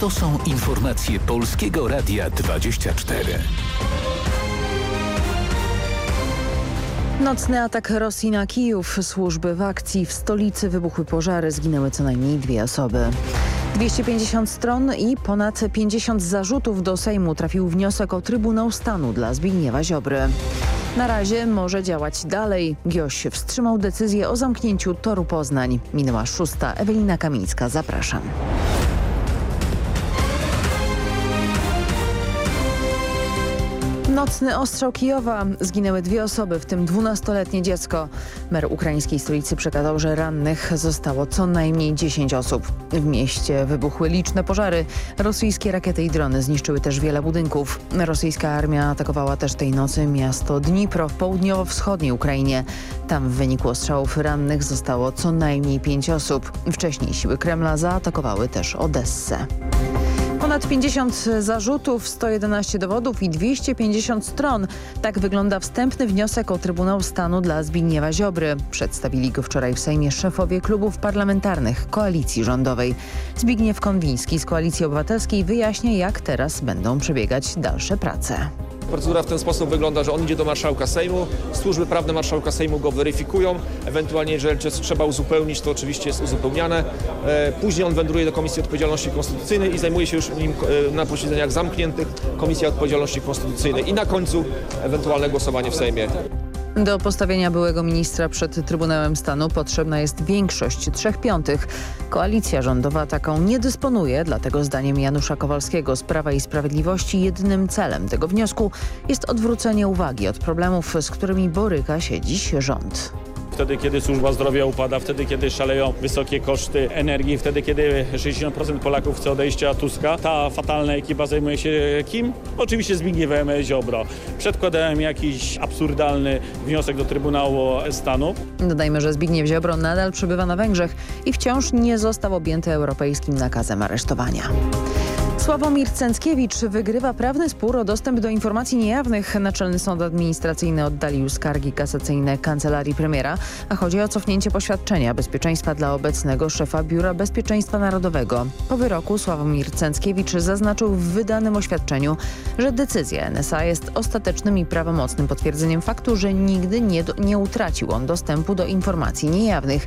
To są informacje Polskiego Radia 24. Nocny atak Rosji na Kijów. Służby w akcji. W stolicy wybuchły pożary. Zginęły co najmniej dwie osoby. 250 stron i ponad 50 zarzutów do Sejmu trafił wniosek o Trybunał Stanu dla Zbigniewa Ziobry. Na razie może działać dalej. Gioś wstrzymał decyzję o zamknięciu toru Poznań. Minęła szósta. Ewelina Kamińska, zapraszam. Nocny ostrzał Kijowa. Zginęły dwie osoby, w tym 12-letnie dziecko. Mer ukraińskiej stolicy przekazał, że rannych zostało co najmniej 10 osób. W mieście wybuchły liczne pożary. Rosyjskie rakiety i drony zniszczyły też wiele budynków. Rosyjska armia atakowała też tej nocy miasto Dnipro w południowo-wschodniej Ukrainie. Tam w wyniku ostrzałów rannych zostało co najmniej 5 osób. Wcześniej siły Kremla zaatakowały też Odessę. Ponad 50 zarzutów, 111 dowodów i 250 stron. Tak wygląda wstępny wniosek o Trybunał Stanu dla Zbigniewa Ziobry. Przedstawili go wczoraj w Sejmie szefowie klubów parlamentarnych koalicji rządowej. Zbigniew Konwiński z Koalicji Obywatelskiej wyjaśnia, jak teraz będą przebiegać dalsze prace. Procedura w ten sposób wygląda, że on idzie do marszałka Sejmu, służby prawne marszałka Sejmu go weryfikują, ewentualnie jeżeli coś trzeba uzupełnić, to oczywiście jest uzupełniane. E, Później on wędruje do Komisji Odpowiedzialności Konstytucyjnej i zajmuje się już nim e, na posiedzeniach zamkniętych Komisja Odpowiedzialności Konstytucyjnej i na końcu ewentualne głosowanie w Sejmie. Do postawienia byłego ministra przed Trybunałem Stanu potrzebna jest większość trzech piątych. Koalicja rządowa taką nie dysponuje, dlatego zdaniem Janusza Kowalskiego z Prawa i Sprawiedliwości jedynym celem tego wniosku jest odwrócenie uwagi od problemów, z którymi boryka się dziś rząd wtedy, kiedy służba zdrowia upada, wtedy, kiedy szaleją wysokie koszty energii, wtedy, kiedy 60% Polaków chce odejścia Tuska. Ta fatalna ekipa zajmuje się kim? Oczywiście Zbigniewem Ziobro. Przedkładałem jakiś absurdalny wniosek do Trybunału Stanu. Dodajmy, że Zbigniew Ziobro nadal przebywa na Węgrzech i wciąż nie został objęty europejskim nakazem aresztowania. Sławomir Cęckiewicz wygrywa prawny spór o dostęp do informacji niejawnych. Naczelny Sąd Administracyjny oddalił skargi kasacyjne Kancelarii Premiera, a chodzi o cofnięcie poświadczenia bezpieczeństwa dla obecnego szefa Biura Bezpieczeństwa Narodowego. Po wyroku Sławomir Cęckiewicz zaznaczył w wydanym oświadczeniu, że decyzja NSA jest ostatecznym i prawomocnym potwierdzeniem faktu, że nigdy nie, do, nie utracił on dostępu do informacji niejawnych.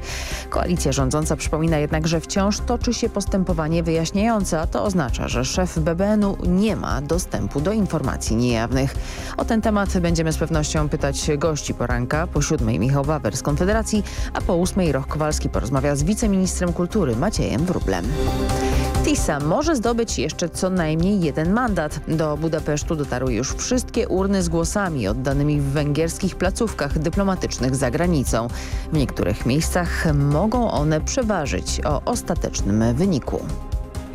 Koalicja rządząca przypomina jednak, że wciąż toczy się postępowanie wyjaśniające, a to oznacza, że szef BBN-u nie ma dostępu do informacji niejawnych. O ten temat będziemy z pewnością pytać gości poranka. Po siódmej Michał Wawer z Konfederacji, a po ósmej Roch Kowalski porozmawia z wiceministrem kultury Maciejem Wróblem. TISA może zdobyć jeszcze co najmniej jeden mandat. Do Budapesztu dotarły już wszystkie urny z głosami oddanymi w węgierskich placówkach dyplomatycznych za granicą. W niektórych miejscach mogą one przeważyć o ostatecznym wyniku.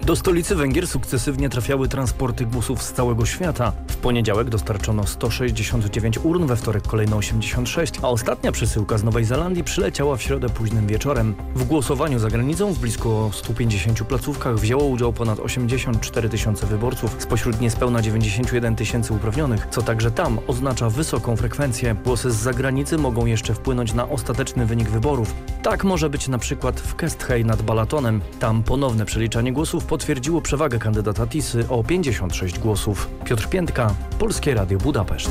Do stolicy Węgier sukcesywnie trafiały transporty głosów z całego świata. W poniedziałek dostarczono 169 urn, we wtorek kolejno 86, a ostatnia przesyłka z Nowej Zelandii przyleciała w środę późnym wieczorem. W głosowaniu za granicą w blisko 150 placówkach wzięło udział ponad 84 tysiące wyborców, spośród niespełna 91 tysięcy uprawnionych, co także tam oznacza wysoką frekwencję. Głosy z zagranicy mogą jeszcze wpłynąć na ostateczny wynik wyborów. Tak może być na przykład w Kesthej nad Balatonem. Tam ponowne przeliczanie głosów potwierdziło przewagę kandydata Tisy o 56 głosów. Piotr Piętka, Polskie Radio Budapeszt.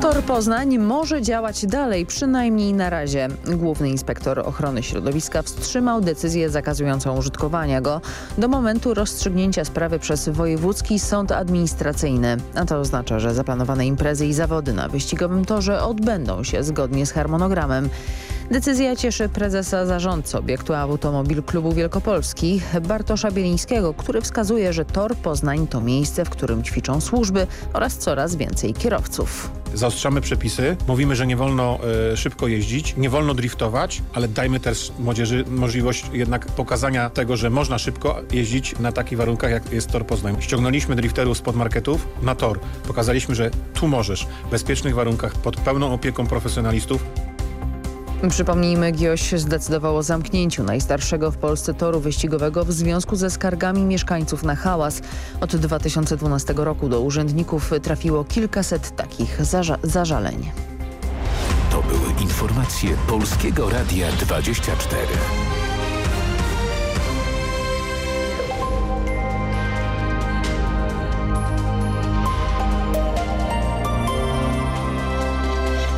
Tor Poznań może działać dalej, przynajmniej na razie. Główny inspektor ochrony środowiska wstrzymał decyzję zakazującą użytkowania go do momentu rozstrzygnięcia sprawy przez Wojewódzki Sąd Administracyjny. A to oznacza, że zaplanowane imprezy i zawody na wyścigowym torze odbędą się zgodnie z harmonogramem. Decyzja cieszy prezesa zarządcy obiektu Automobil Klubu Wielkopolski Bartosza Bielińskiego, który wskazuje, że tor Poznań to miejsce, w którym ćwiczą służby oraz coraz więcej kierowców. Zaostrzamy przepisy, mówimy, że nie wolno y, szybko jeździć, nie wolno driftować, ale dajmy też młodzieży możliwość jednak pokazania tego, że można szybko jeździć na takich warunkach, jak jest tor Poznań. Ściągnęliśmy drifterów spod marketów na tor. Pokazaliśmy, że tu możesz w bezpiecznych warunkach, pod pełną opieką profesjonalistów Przypomnijmy, GIOŚ zdecydował o zamknięciu najstarszego w Polsce toru wyścigowego w związku ze skargami mieszkańców na hałas. Od 2012 roku do urzędników trafiło kilkaset takich zaża zażaleń. To były informacje Polskiego Radia 24.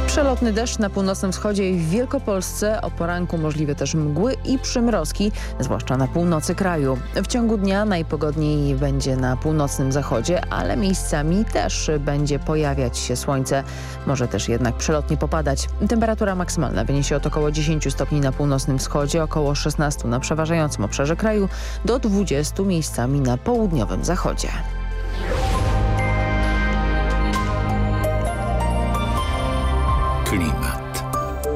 Przelotny deszcz na północnym wschodzie i w Wielkopolsce. O poranku możliwe też mgły i przymrozki, zwłaszcza na północy kraju. W ciągu dnia najpogodniej będzie na północnym zachodzie, ale miejscami też będzie pojawiać się słońce. Może też jednak przelotnie popadać. Temperatura maksymalna wyniesie od około 10 stopni na północnym wschodzie, około 16 na przeważającym obszarze kraju, do 20 miejscami na południowym zachodzie. Klimat.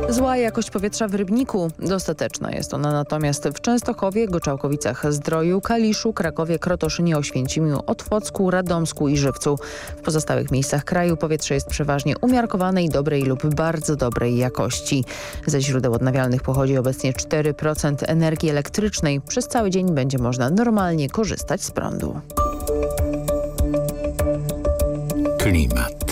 Zła jakość powietrza w Rybniku. Dostateczna jest ona natomiast w Częstochowie, Goczałkowicach, Zdroju, Kaliszu, Krakowie, Krotoszynie, Oświęcimiu, Otwocku, Radomsku i Żywcu. W pozostałych miejscach kraju powietrze jest przeważnie umiarkowanej, dobrej lub bardzo dobrej jakości. Ze źródeł odnawialnych pochodzi obecnie 4% energii elektrycznej. Przez cały dzień będzie można normalnie korzystać z prądu. Klimat.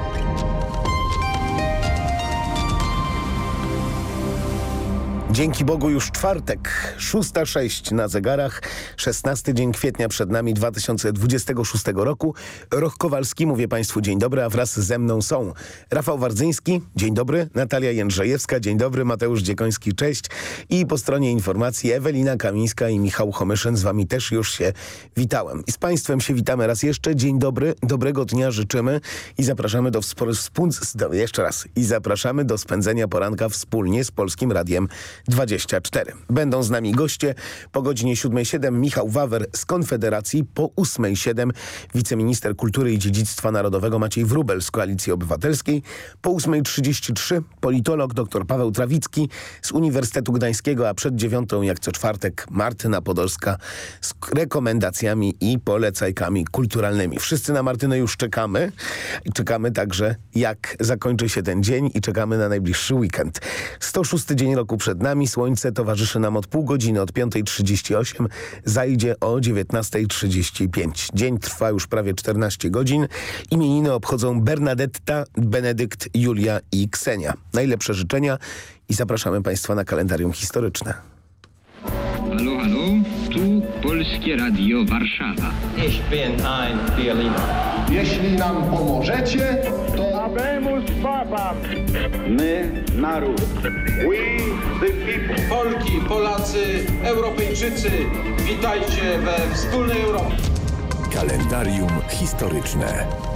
Dzięki Bogu już czwartek, 6.06 na zegarach, 16 dzień kwietnia przed nami 2026 roku. Roch Kowalski, mówię Państwu dzień dobry, a wraz ze mną są Rafał Wardzyński, dzień dobry, Natalia Jędrzejewska, dzień dobry, Mateusz Dziekoński, cześć i po stronie informacji Ewelina Kamińska i Michał Homyszyn, z Wami też już się witałem. I z Państwem się witamy raz jeszcze, dzień dobry, dobrego dnia życzymy i zapraszamy do wspólnego, jeszcze raz, i zapraszamy do spędzenia poranka wspólnie z Polskim Radiem 24. Będą z nami goście po godzinie 7.07 Michał Wawer z Konfederacji, po 8.07 wiceminister kultury i dziedzictwa narodowego Maciej Wrubel z Koalicji Obywatelskiej, po 8.33 politolog dr Paweł Trawicki z Uniwersytetu Gdańskiego, a przed dziewiątą jak co czwartek Martyna Podolska z rekomendacjami i polecajkami kulturalnymi. Wszyscy na Martynę już czekamy. Czekamy także jak zakończy się ten dzień i czekamy na najbliższy weekend. 106 dzień roku przed nami. Słońce towarzyszy nam od pół godziny, od 5.38, zajdzie o 19.35. Dzień trwa już prawie 14 godzin. Imieniny obchodzą Bernadetta, Benedykt, Julia i Ksenia. Najlepsze życzenia i zapraszamy Państwa na kalendarium historyczne. Halo, halo, tu Polskie Radio Warszawa. Ich bin ein Berliner. Jeśli nam pomożecie, to... Habemus Papam! My, naród. We, the people. Polki, Polacy, Europejczycy, witajcie we wspólnej Europie. Kalendarium historyczne.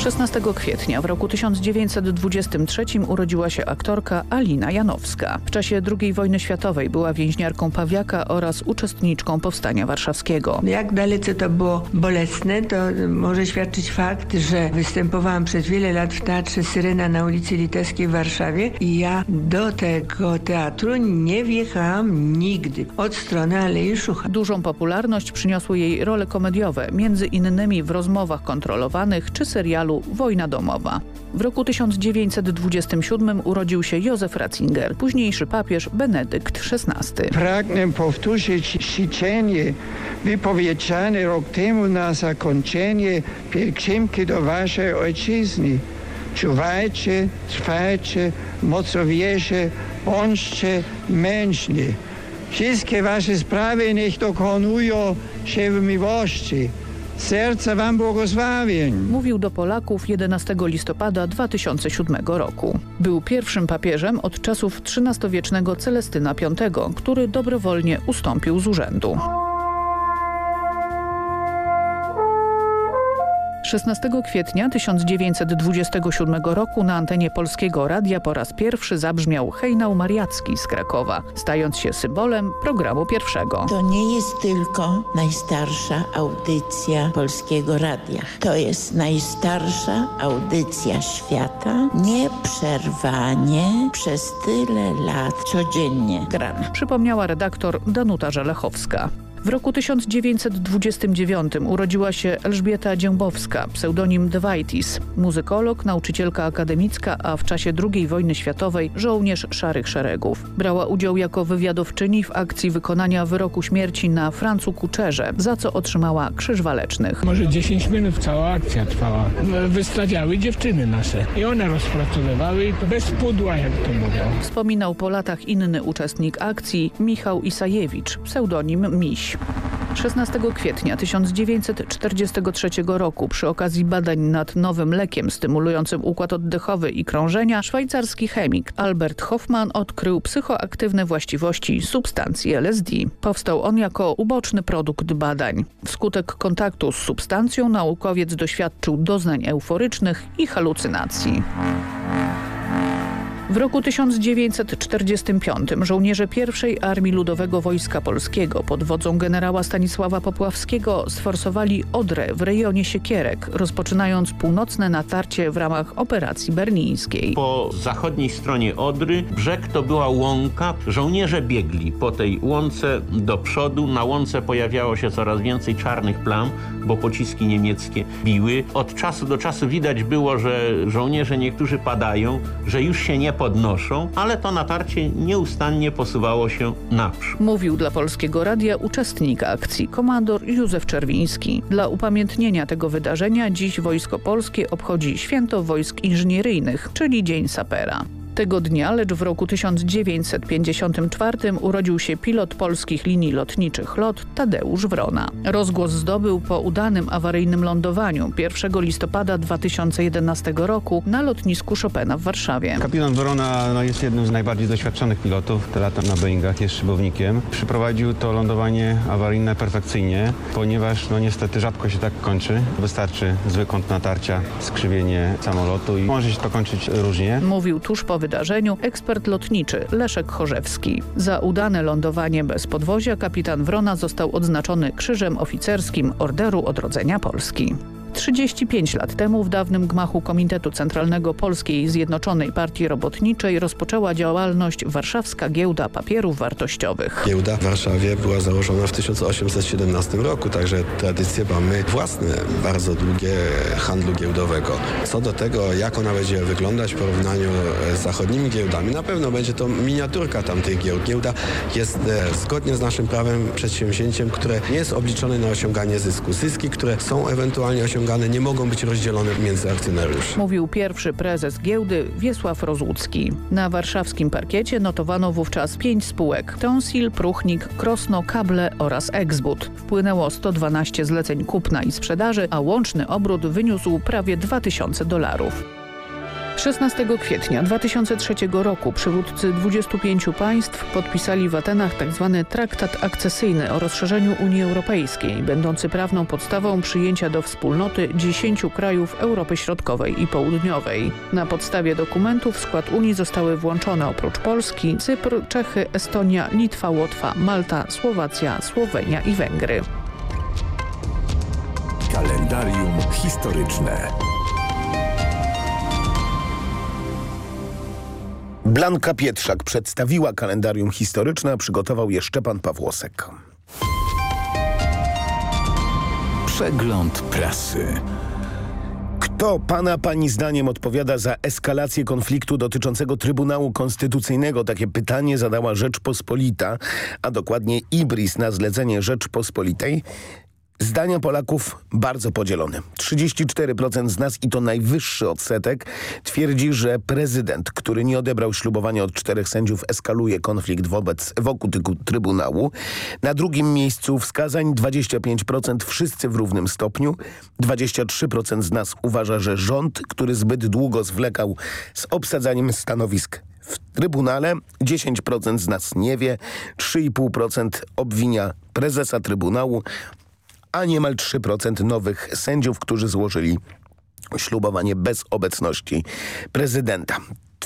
16 kwietnia w roku 1923 urodziła się aktorka Alina Janowska. W czasie II wojny światowej była więźniarką Pawiaka oraz uczestniczką Powstania Warszawskiego. Jak dalece to było bolesne, to może świadczyć fakt, że występowałam przez wiele lat w Teatrze Syrena na ulicy Litewskiej w Warszawie i ja do tego teatru nie wjechałam nigdy od strony Alei Szucha. Dużą popularność przyniosły jej role komediowe, między innymi w rozmowach kontrolowanych czy serialu Wojna domowa. W roku 1927 urodził się Józef Ratzinger, późniejszy papież Benedykt XVI. Pragnę powtórzyć życzenie wypowiedziane rok temu na zakończenie pielgrzymki do waszej ojczyzny. Czuwajcie, trwajcie, mocowieście, bądźcie mężni. Wszystkie wasze sprawy niech dokonują się w miłości. Serce wam błogosławień. Mówił do Polaków 11 listopada 2007 roku. Był pierwszym papieżem od czasów XIII-wiecznego Celestyna V, który dobrowolnie ustąpił z urzędu. 16 kwietnia 1927 roku na antenie Polskiego Radia po raz pierwszy zabrzmiał hejnał mariacki z Krakowa, stając się symbolem programu pierwszego. To nie jest tylko najstarsza audycja Polskiego Radia. To jest najstarsza audycja świata, nieprzerwanie przez tyle lat codziennie grana. Przypomniała redaktor Danuta Żelechowska. W roku 1929 urodziła się Elżbieta Dziębowska, pseudonim Dewaitis, muzykolog, nauczycielka akademicka, a w czasie II wojny światowej żołnierz Szarych Szeregów. Brała udział jako wywiadowczyni w akcji wykonania wyroku śmierci na Francu Kuczerze, za co otrzymała Krzyż Walecznych. Może 10 minut cała akcja trwała. Wystawiały dziewczyny nasze i one rozpracowywały bez pudła, jak to mówią. Wspominał po latach inny uczestnik akcji, Michał Isajewicz, pseudonim Miś. 16 kwietnia 1943 roku przy okazji badań nad nowym lekiem stymulującym układ oddechowy i krążenia szwajcarski chemik Albert Hoffman odkrył psychoaktywne właściwości substancji LSD. Powstał on jako uboczny produkt badań. Wskutek kontaktu z substancją naukowiec doświadczył doznań euforycznych i halucynacji. W roku 1945 żołnierze I Armii Ludowego Wojska Polskiego pod wodzą generała Stanisława Popławskiego sforsowali Odrę w rejonie Siekierek, rozpoczynając północne natarcie w ramach operacji berlińskiej. Po zachodniej stronie Odry brzeg to była łąka. Żołnierze biegli po tej łące do przodu. Na łące pojawiało się coraz więcej czarnych plam, bo pociski niemieckie biły. Od czasu do czasu widać było, że żołnierze niektórzy padają, że już się nie podnoszą, ale to natarcie nieustannie posuwało się naprzód. Mówił dla Polskiego Radia uczestnik akcji, komandor Józef Czerwiński. Dla upamiętnienia tego wydarzenia dziś Wojsko Polskie obchodzi Święto Wojsk Inżynieryjnych, czyli Dzień Sapera. Tego dnia, lecz w roku 1954 urodził się pilot polskich linii lotniczych LOT Tadeusz Wrona. Rozgłos zdobył po udanym awaryjnym lądowaniu 1 listopada 2011 roku na lotnisku Chopina w Warszawie. Kapitan Wrona no, jest jednym z najbardziej doświadczonych pilotów. Te lata na Boeingach jest szybownikiem. Przyprowadził to lądowanie awaryjne perfekcyjnie, ponieważ no niestety rzadko się tak kończy. Wystarczy zły kąt natarcia, skrzywienie samolotu i może się to kończyć różnie. Mówił tuż po wydarzeniu ekspert lotniczy Leszek Chorzewski. Za udane lądowanie bez podwozia kapitan Wrona został odznaczony Krzyżem Oficerskim Orderu Odrodzenia Polski. 35 lat temu w dawnym gmachu Komitetu Centralnego Polskiej Zjednoczonej Partii Robotniczej rozpoczęła działalność Warszawska Giełda Papierów Wartościowych. Giełda w Warszawie była założona w 1817 roku, także tradycje mamy własne, bardzo długie handlu giełdowego. Co do tego, jak ona będzie wyglądać w porównaniu z zachodnimi giełdami, na pewno będzie to miniaturka tamtych giełd. Giełda jest e, zgodnie z naszym prawem przedsięwzięciem, które nie jest obliczone na osiąganie zysku. Zyski, które są ewentualnie osiągane nie mogą być rozdzielone między akcjonariuszy. Mówił pierwszy prezes giełdy Wiesław Rozłucki. Na warszawskim parkiecie notowano wówczas pięć spółek. Tonsil, Pruchnik, Krosno, Kable oraz Exbud. Wpłynęło 112 zleceń kupna i sprzedaży, a łączny obrót wyniósł prawie 2000 dolarów. 16 kwietnia 2003 roku przywódcy 25 państw podpisali w Atenach tzw. traktat akcesyjny o rozszerzeniu Unii Europejskiej, będący prawną podstawą przyjęcia do wspólnoty 10 krajów Europy Środkowej i Południowej. Na podstawie dokumentu w skład Unii zostały włączone oprócz Polski Cypr, Czechy, Estonia, Litwa, Łotwa, Malta, Słowacja, Słowenia i Węgry. Kalendarium historyczne. Blanka Pietrzak przedstawiła kalendarium historyczne, a przygotował je Szczepan Pawłosek. Przegląd prasy. Kto pana pani zdaniem odpowiada za eskalację konfliktu dotyczącego Trybunału Konstytucyjnego? Takie pytanie zadała Rzeczpospolita, a dokładnie Ibris na zlecenie Rzeczpospolitej. Zdania Polaków bardzo podzielone. 34% z nas, i to najwyższy odsetek, twierdzi, że prezydent, który nie odebrał ślubowania od czterech sędziów, eskaluje konflikt wobec, wokół Trybunału. Na drugim miejscu wskazań 25% wszyscy w równym stopniu. 23% z nas uważa, że rząd, który zbyt długo zwlekał z obsadzaniem stanowisk w Trybunale, 10% z nas nie wie, 3,5% obwinia prezesa Trybunału, a niemal 3% nowych sędziów, którzy złożyli ślubowanie bez obecności prezydenta.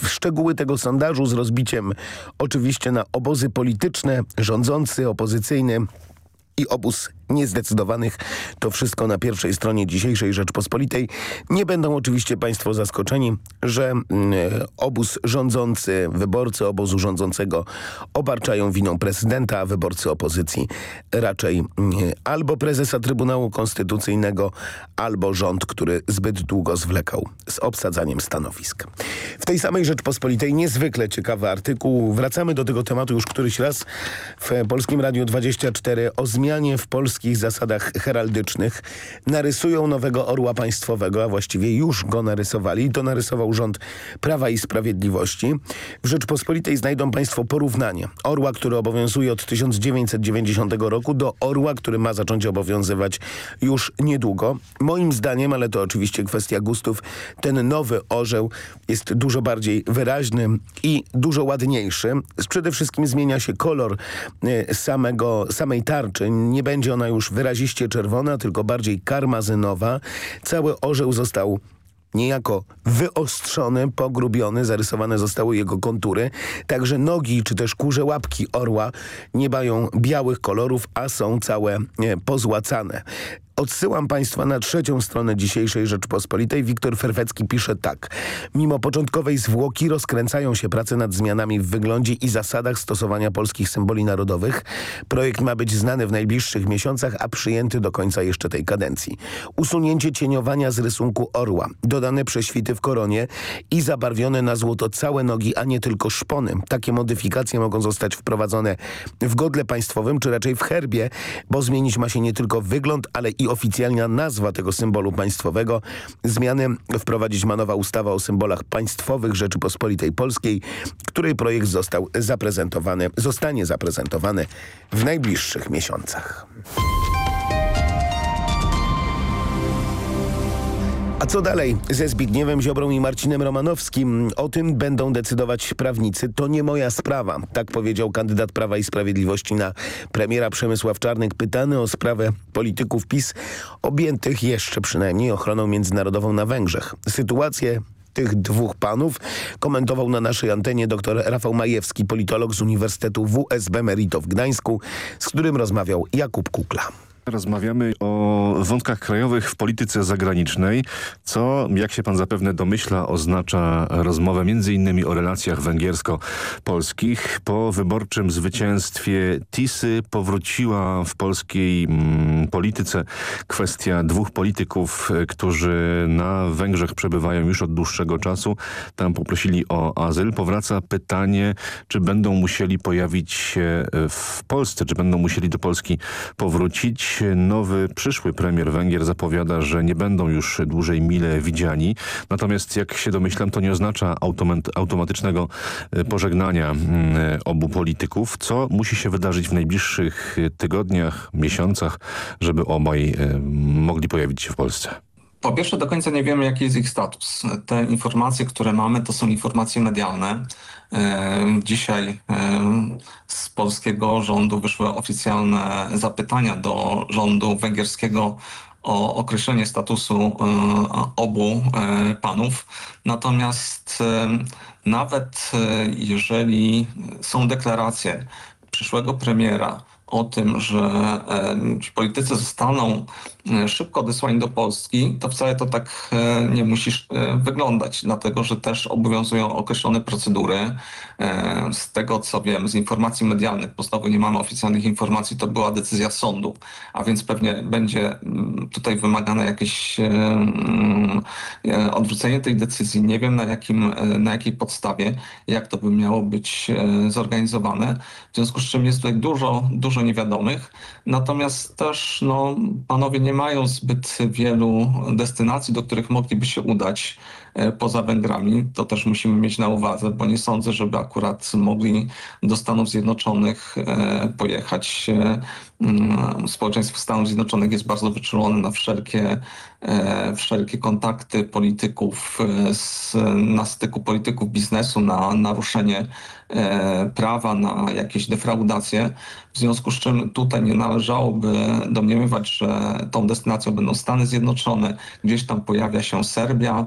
Szczegóły tego sondażu z rozbiciem oczywiście na obozy polityczne, rządzący, opozycyjny i obóz niezdecydowanych. To wszystko na pierwszej stronie dzisiejszej Rzeczpospolitej. Nie będą oczywiście Państwo zaskoczeni, że mm, obóz rządzący, wyborcy obozu rządzącego obarczają winą prezydenta, a wyborcy opozycji raczej mm, albo prezesa Trybunału Konstytucyjnego, albo rząd, który zbyt długo zwlekał z obsadzaniem stanowisk. W tej samej Rzeczpospolitej niezwykle ciekawy artykuł. Wracamy do tego tematu już któryś raz w Polskim Radiu 24 o zmianie w polskich zasadach heraldycznych. Narysują nowego orła państwowego, a właściwie już go narysowali. To narysował rząd Prawa i Sprawiedliwości. W Rzeczpospolitej znajdą Państwo porównanie orła, który obowiązuje od 1990 roku do orła, który ma zacząć obowiązywać już niedługo. Moim zdaniem, ale to oczywiście kwestia gustów, ten nowy orzeł jest dużo bardziej wyraźny i dużo ładniejszy. Przede wszystkim zmienia się kolor e, samego, samej tarczy. Nie będzie ona już wyraziście czerwona, tylko bardziej karmazynowa. Cały orzeł został niejako wyostrzony, pogrubiony, zarysowane zostały jego kontury. Także nogi czy też kurze łapki orła nie mają białych kolorów, a są całe pozłacane. Odsyłam Państwa na trzecią stronę dzisiejszej Rzeczpospolitej. Wiktor Ferwecki pisze tak. Mimo początkowej zwłoki rozkręcają się prace nad zmianami w wyglądzie i zasadach stosowania polskich symboli narodowych. Projekt ma być znany w najbliższych miesiącach, a przyjęty do końca jeszcze tej kadencji. Usunięcie cieniowania z rysunku orła, dodane prześwity w koronie i zabarwione na złoto całe nogi, a nie tylko szpony. Takie modyfikacje mogą zostać wprowadzone w godle państwowym, czy raczej w herbie, bo zmienić ma się nie tylko wygląd, ale i i oficjalna nazwa tego symbolu państwowego. Zmiany wprowadzić ma nowa ustawa o symbolach państwowych Rzeczypospolitej Polskiej, której projekt został zaprezentowany, zostanie zaprezentowany w najbliższych miesiącach. A co dalej ze Zbigniewem Ziobrą i Marcinem Romanowskim? O tym będą decydować prawnicy. To nie moja sprawa. Tak powiedział kandydat Prawa i Sprawiedliwości na premiera Przemysław Czarnek, pytany o sprawę polityków PiS objętych jeszcze przynajmniej ochroną międzynarodową na Węgrzech. Sytuację tych dwóch panów komentował na naszej antenie dr Rafał Majewski, politolog z Uniwersytetu WSB Merito w Gdańsku, z którym rozmawiał Jakub Kukla. Rozmawiamy o wątkach krajowych w polityce zagranicznej, co, jak się pan zapewne domyśla, oznacza rozmowę innymi o relacjach węgiersko-polskich. Po wyborczym zwycięstwie Tisy powróciła w polskiej mm, polityce kwestia dwóch polityków, którzy na Węgrzech przebywają już od dłuższego czasu. Tam poprosili o azyl. Powraca pytanie, czy będą musieli pojawić się w Polsce, czy będą musieli do Polski powrócić nowy, przyszły premier Węgier zapowiada, że nie będą już dłużej mile widziani. Natomiast jak się domyślam, to nie oznacza automatycznego e, pożegnania mm, obu polityków. Co musi się wydarzyć w najbliższych tygodniach, miesiącach, żeby obaj e, mogli pojawić się w Polsce? Po pierwsze, do końca nie wiemy, jaki jest ich status. Te informacje, które mamy, to są informacje medialne. E, dzisiaj z polskiego rządu wyszły oficjalne zapytania do rządu węgierskiego o określenie statusu e, obu e, panów. Natomiast nawet jeżeli są deklaracje przyszłego premiera, o tym, że politycy zostaną e, szybko odesłani do Polski, to wcale to tak e, nie musi e, wyglądać, dlatego że też obowiązują określone procedury. Z tego co wiem, z informacji medialnych, bo znowu nie mamy oficjalnych informacji, to była decyzja sądu, a więc pewnie będzie mm, tutaj wymagane jakieś mm, odwrócenie tej decyzji. Nie wiem na, jakim, na jakiej podstawie, jak to by miało być zorganizowane. W związku z czym jest tutaj dużo, dużo niewiadomych. Natomiast też no, panowie nie mają zbyt wielu destynacji, do których mogliby się udać e, poza Węgrami. To też musimy mieć na uwadze, bo nie sądzę, żeby akurat mogli do Stanów Zjednoczonych e, pojechać. Mm, społeczeństwo Stanów Zjednoczonych jest bardzo wyczulone na wszelkie wszelkie kontakty polityków z, na styku polityków biznesu na naruszenie prawa, na jakieś defraudacje. W związku z czym tutaj nie należałoby domniemywać, że tą destynacją będą Stany Zjednoczone, gdzieś tam pojawia się Serbia,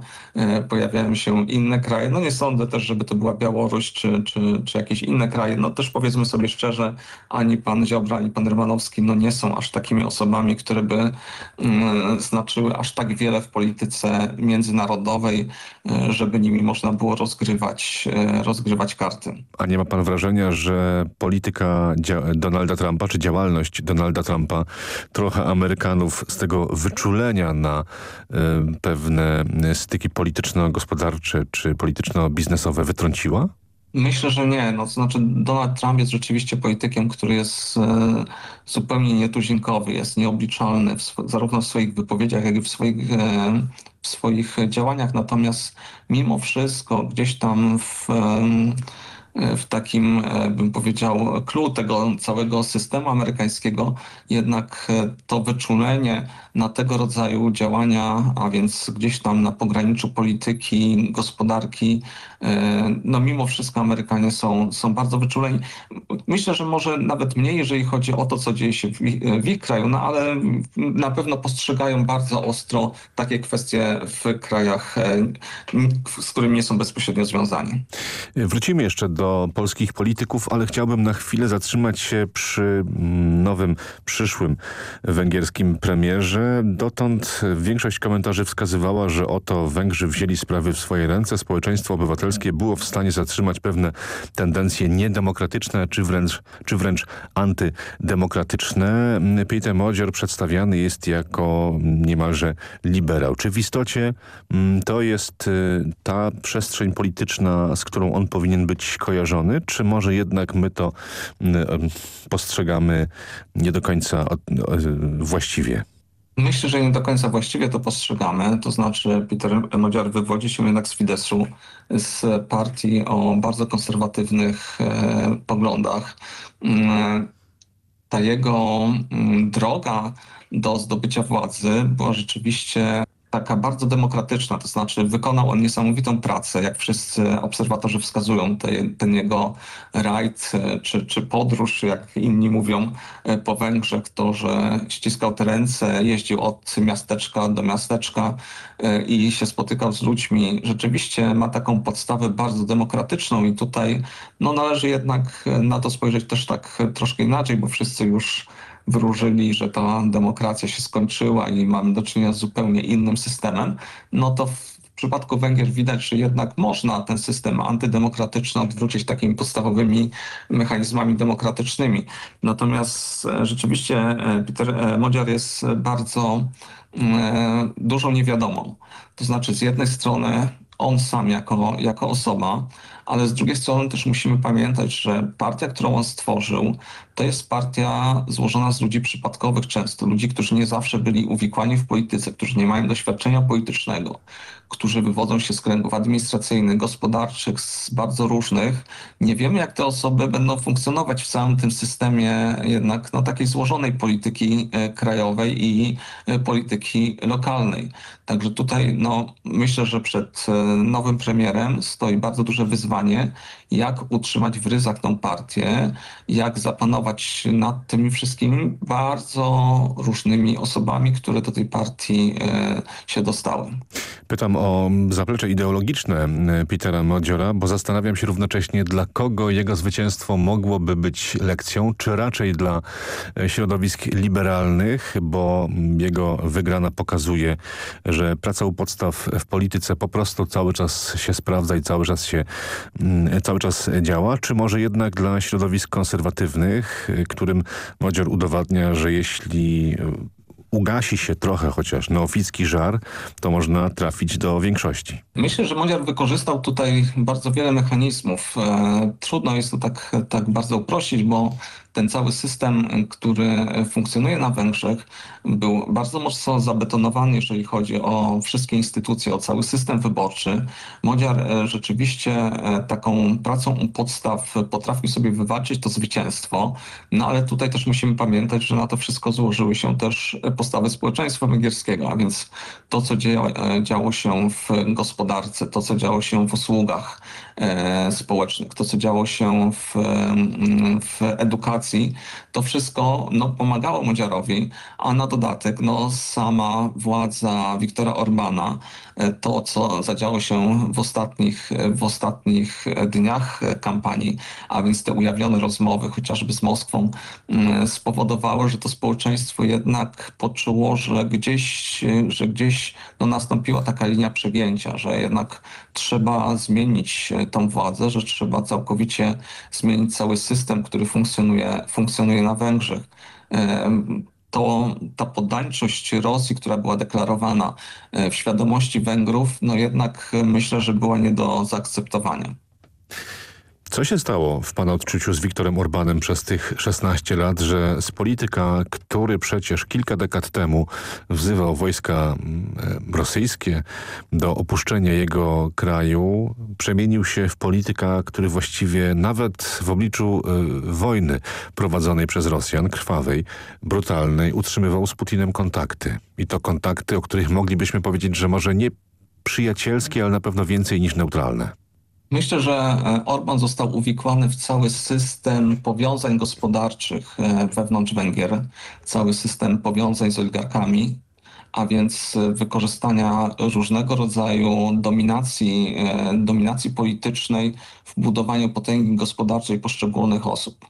pojawiają się inne kraje. No nie sądzę też, żeby to była Białoruś czy, czy, czy jakieś inne kraje. No też powiedzmy sobie szczerze, ani pan Ziobra, ani pan Rymanowski no nie są aż takimi osobami, które by mm, znaczyły aż tak wiele w polityce międzynarodowej, e, żeby nimi można było rozgrywać, e, rozgrywać karty. A nie ma pan wrażenia, że polityka Donalda Trumpa, czy działalność Donalda Trumpa trochę Amerykanów z tego wyczulenia na y, pewne styki polityczno-gospodarcze czy polityczno-biznesowe wytrąciła? Myślę, że nie. No, znaczy Donald Trump jest rzeczywiście politykiem, który jest e, zupełnie nietuzinkowy, jest nieobliczalny w zarówno w swoich wypowiedziach, jak i w swoich, e, w swoich działaniach. Natomiast mimo wszystko gdzieś tam w w takim, e, bym powiedział, clue tego całego systemu amerykańskiego, jednak e, to wyczulenie na tego rodzaju działania, a więc gdzieś tam na pograniczu polityki, gospodarki, e, no mimo wszystko Amerykanie są, są bardzo wyczuleni. Myślę, że może nawet mniej, jeżeli chodzi o to, co dzieje się w, w ich kraju, no ale na pewno postrzegają bardzo ostro takie kwestie w krajach, z którymi nie są bezpośrednio związani. Wrócimy jeszcze do do polskich polityków, ale chciałbym na chwilę zatrzymać się przy mm, nowym, przyszłym węgierskim premierze. Dotąd większość komentarzy wskazywała, że oto Węgrzy wzięli sprawy w swoje ręce. Społeczeństwo obywatelskie było w stanie zatrzymać pewne tendencje niedemokratyczne, czy wręcz, czy wręcz antydemokratyczne. Peter Modzior przedstawiany jest jako niemalże liberał. Czy w istocie mm, to jest y, ta przestrzeń polityczna, z którą on powinien być kojarzony? kojarzony, czy może jednak my to postrzegamy nie do końca właściwie? Myślę, że nie do końca właściwie to postrzegamy. To znaczy Peter Modziar wywodzi się jednak z Fideszu, z partii o bardzo konserwatywnych e, poglądach. Mm, ta jego mm, droga do zdobycia władzy była rzeczywiście taka bardzo demokratyczna, to znaczy wykonał on niesamowitą pracę, jak wszyscy obserwatorzy wskazują, te, ten jego rajd e, czy, czy podróż, jak inni mówią e, po Węgrzech, to, że ściskał te ręce, jeździł od miasteczka do miasteczka e, i się spotykał z ludźmi, rzeczywiście ma taką podstawę bardzo demokratyczną i tutaj no, należy jednak na to spojrzeć też tak troszkę inaczej, bo wszyscy już wróżyli, że ta demokracja się skończyła i mamy do czynienia z zupełnie innym systemem, no to w przypadku Węgier widać, że jednak można ten system antydemokratyczny odwrócić takimi podstawowymi mechanizmami demokratycznymi. Natomiast e, rzeczywiście e, Peter e, Modziar jest bardzo dużą niewiadomą. To znaczy z jednej strony on sam jako, jako osoba, ale z drugiej strony też musimy pamiętać, że partia, którą on stworzył, to jest partia złożona z ludzi przypadkowych często, ludzi, którzy nie zawsze byli uwikłani w polityce, którzy nie mają doświadczenia politycznego, którzy wywodzą się z kręgów administracyjnych, gospodarczych, z bardzo różnych. Nie wiemy, jak te osoby będą funkcjonować w całym tym systemie jednak no, takiej złożonej polityki e, krajowej i e, polityki lokalnej. Także tutaj no, myślę, że przed e, nowym premierem stoi bardzo duże wyzwanie, jak utrzymać w ryzach tą partię, jak zapanować nad tymi wszystkimi bardzo różnymi osobami, które do tej partii się dostały. Pytam o zaplecze ideologiczne Petera Modziora, bo zastanawiam się równocześnie, dla kogo jego zwycięstwo mogłoby być lekcją, czy raczej dla e, środowisk liberalnych, bo jego wygrana pokazuje, że praca u podstaw w polityce po prostu cały czas się sprawdza i cały czas się cały czas działa, czy może jednak dla środowisk konserwatywnych, e, którym Modzior udowadnia, że jeśli ugasi się trochę chociaż neoficki żar, to można trafić do większości. Myślę, że Modziar wykorzystał tutaj bardzo wiele mechanizmów. E, trudno jest to tak, tak bardzo uprościć, bo ten cały system, który funkcjonuje na Węgrzech, był bardzo mocno zabetonowany, jeżeli chodzi o wszystkie instytucje, o cały system wyborczy. Modziar e, rzeczywiście e, taką pracą u podstaw potrafił sobie wywalczyć to zwycięstwo, no ale tutaj też musimy pamiętać, że na to wszystko złożyły się też postawy społeczeństwa węgierskiego, a więc to, co dzieje, działo się w gospodarce, to, co działo się w usługach społecznych, to, co działo się w, w edukacji, to wszystko no, pomagało Modziarowi, a na dodatek no, sama władza Wiktora Orbana, e, to co zadziało się w ostatnich, w ostatnich dniach kampanii, a więc te ujawnione rozmowy chociażby z Moskwą mm, spowodowało, że to społeczeństwo jednak poczuło, że gdzieś, że gdzieś no, nastąpiła taka linia przegięcia, że jednak trzeba zmienić tą władzę, że trzeba całkowicie zmienić cały system, który funkcjonuje, funkcjonuje na Węgrzech. To, ta poddańczość Rosji, która była deklarowana e, w świadomości Węgrów, no jednak myślę, że była nie do zaakceptowania. Co się stało w Pana odczuciu z Wiktorem Orbanem przez tych 16 lat, że z polityka, który przecież kilka dekad temu wzywał wojska mm, e, rosyjskie do opuszczenia jego kraju, przemienił się w polityka, który właściwie nawet w obliczu y, wojny prowadzonej przez Rosjan, krwawej, brutalnej, utrzymywał z Putinem kontakty. I to kontakty, o których moglibyśmy powiedzieć, że może nie przyjacielskie, ale na pewno więcej niż neutralne. Myślę, że e, Orban został uwikłany w cały system powiązań gospodarczych e, wewnątrz Węgier, cały system powiązań z oligarkami, a więc e, wykorzystania różnego rodzaju dominacji, dominacji politycznej w budowaniu potęgi gospodarczej poszczególnych osób.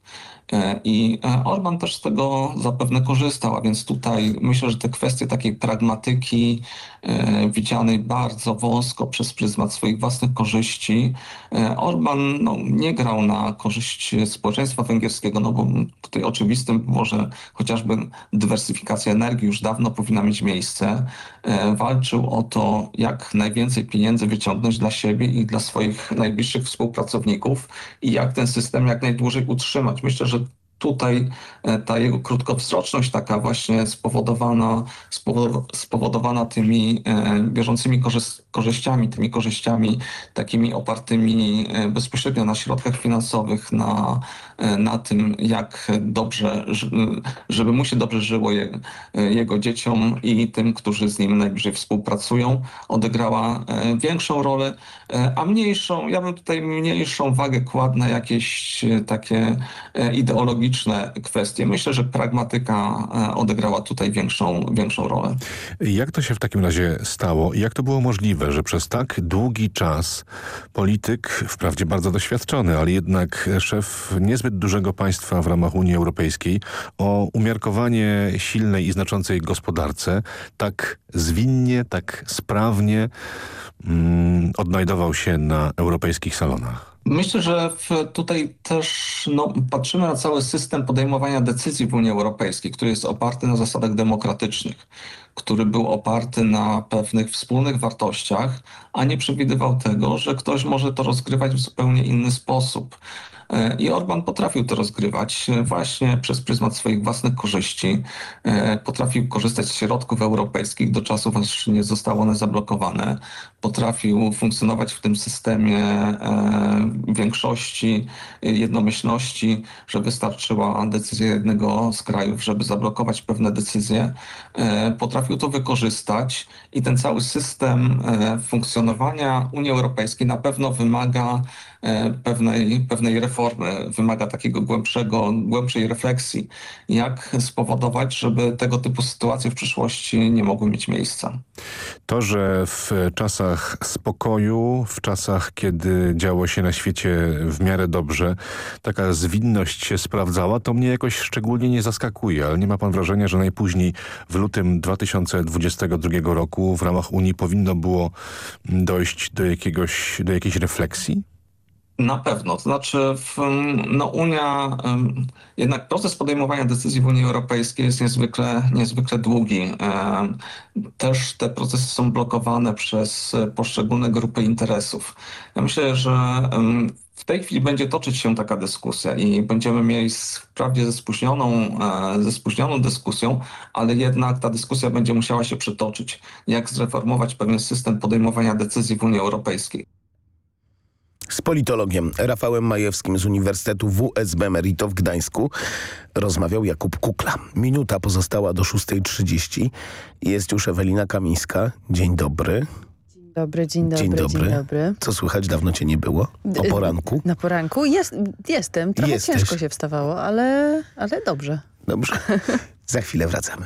E, I e, Orban też z tego zapewne korzystał, a więc tutaj myślę, że te kwestie takiej pragmatyki e, widzianej bardzo wąsko przez pryzmat swoich własnych korzyści, Orban no, nie grał na korzyść społeczeństwa węgierskiego, no bo tutaj oczywistym było, że chociażby dywersyfikacja energii już dawno powinna mieć miejsce. Walczył o to, jak najwięcej pieniędzy wyciągnąć dla siebie i dla swoich najbliższych współpracowników i jak ten system jak najdłużej utrzymać. Myślę, że tutaj e, ta jego krótkowzroczność taka właśnie spowodowana, spowodowana tymi e, bieżącymi korzyściami, tymi korzyściami takimi opartymi e, bezpośrednio na środkach finansowych, na, na tym jak dobrze, żeby mu się dobrze żyło jego dzieciom i tym, którzy z nim najbliżej współpracują, odegrała większą rolę, a mniejszą, ja bym tutaj mniejszą wagę kładł na jakieś takie ideologiczne kwestie. Myślę, że pragmatyka e, odegrała tutaj większą, większą rolę. Jak to się w takim razie stało? Jak to było możliwe, że przez tak długi czas polityk, wprawdzie bardzo doświadczony, ale jednak szef niezbyt dużego państwa w ramach Unii Europejskiej o umiarkowanie silnej i znaczącej gospodarce tak zwinnie, tak sprawnie mm, odnajdował się na europejskich salonach? Myślę, że tutaj też no, patrzymy na cały system podejmowania decyzji w Unii Europejskiej, który jest oparty na zasadach demokratycznych, który był oparty na pewnych wspólnych wartościach, a nie przewidywał tego, że ktoś może to rozgrywać w zupełnie inny sposób. E, I Orban potrafił to rozgrywać e, właśnie przez pryzmat swoich własnych korzyści. E, potrafił korzystać z środków europejskich do czasu, aż nie zostały one zablokowane. Potrafił funkcjonować w tym systemie większości, jednomyślności, że wystarczyła decyzja jednego z krajów, żeby zablokować pewne decyzje. Potrafił to wykorzystać i ten cały system funkcjonowania Unii Europejskiej na pewno wymaga pewnej, pewnej reformy reformy wymaga takiego głębszego, głębszej refleksji, jak spowodować, żeby tego typu sytuacje w przyszłości nie mogły mieć miejsca. To, że w czasach spokoju, w czasach, kiedy działo się na świecie w miarę dobrze, taka zwinność się sprawdzała, to mnie jakoś szczególnie nie zaskakuje, ale nie ma pan wrażenia, że najpóźniej w lutym 2022 roku w ramach Unii powinno było dojść do, jakiegoś, do jakiejś refleksji? Na pewno. To znaczy w, no Unia, jednak proces podejmowania decyzji w Unii Europejskiej jest niezwykle, niezwykle długi. Też te procesy są blokowane przez poszczególne grupy interesów. Ja myślę, że W tej chwili będzie toczyć się taka dyskusja i będziemy mieli wprawdzie ze spóźnioną, e, ze spóźnioną dyskusją, ale jednak ta dyskusja będzie musiała się przytoczyć. Jak zreformować pewien system podejmowania decyzji w Unii Europejskiej. Z politologiem Rafałem Majewskim z Uniwersytetu WSB Merito w Gdańsku rozmawiał Jakub Kukla. Minuta pozostała do 6.30. Jest już Ewelina Kamińska. Dzień dobry. Dzień dobry, dzień dobry, Dzień dobry. Dzień dobry. Co słychać? Dawno cię nie było. O poranku. Na poranku? Jest, jestem. Trochę Jesteś. ciężko się wstawało, ale, ale dobrze. Dobrze. Za chwilę wracamy.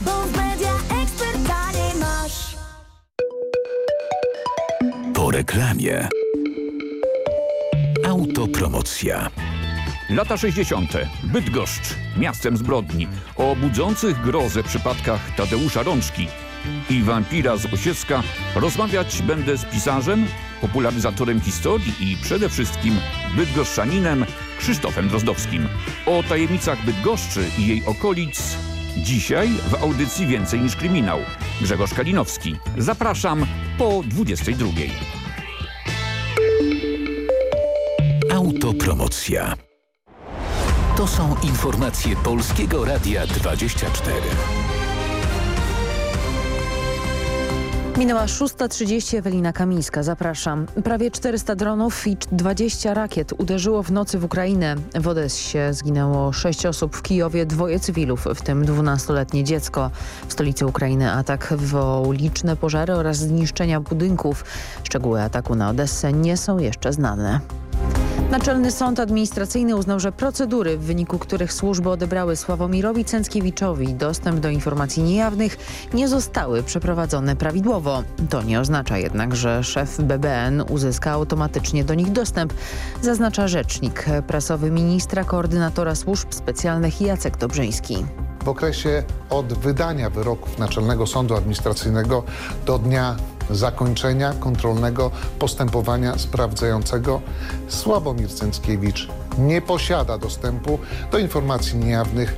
Bo w media ekspert taniej masz. Po reklamie. Autopromocja. Lata 60. Bydgoszcz, miastem zbrodni, o budzących grozę przypadkach Tadeusza Rączki i wampira z Osiecka rozmawiać będę z pisarzem, popularyzatorem historii i przede wszystkim bydgoszczaninem Krzysztofem Drozdowskim. O tajemnicach Bydgoszczy i jej okolic dzisiaj w audycji Więcej niż kryminał. Grzegorz Kalinowski. Zapraszam po 22. Autopromocja. To są informacje Polskiego Radia 24. Minęła 6.30, Ewelina Kamińska, zapraszam. Prawie 400 dronów i 20 rakiet uderzyło w nocy w Ukrainę. W Odessie zginęło 6 osób, w Kijowie dwoje cywilów, w tym 12-letnie dziecko. W stolicy Ukrainy atak wywołał liczne pożary oraz zniszczenia budynków. Szczegóły ataku na Odessę nie są jeszcze znane. Naczelny Sąd Administracyjny uznał, że procedury, w wyniku których służby odebrały Sławomirowi Cęckiewiczowi dostęp do informacji niejawnych, nie zostały przeprowadzone prawidłowo. To nie oznacza jednak, że szef BBN uzyska automatycznie do nich dostęp, zaznacza rzecznik prasowy ministra koordynatora służb specjalnych Jacek Dobrzyński. W okresie od wydania wyroków Naczelnego Sądu Administracyjnego do dnia zakończenia kontrolnego postępowania sprawdzającego Sławomir Cęckiewicz nie posiada dostępu do informacji niejawnych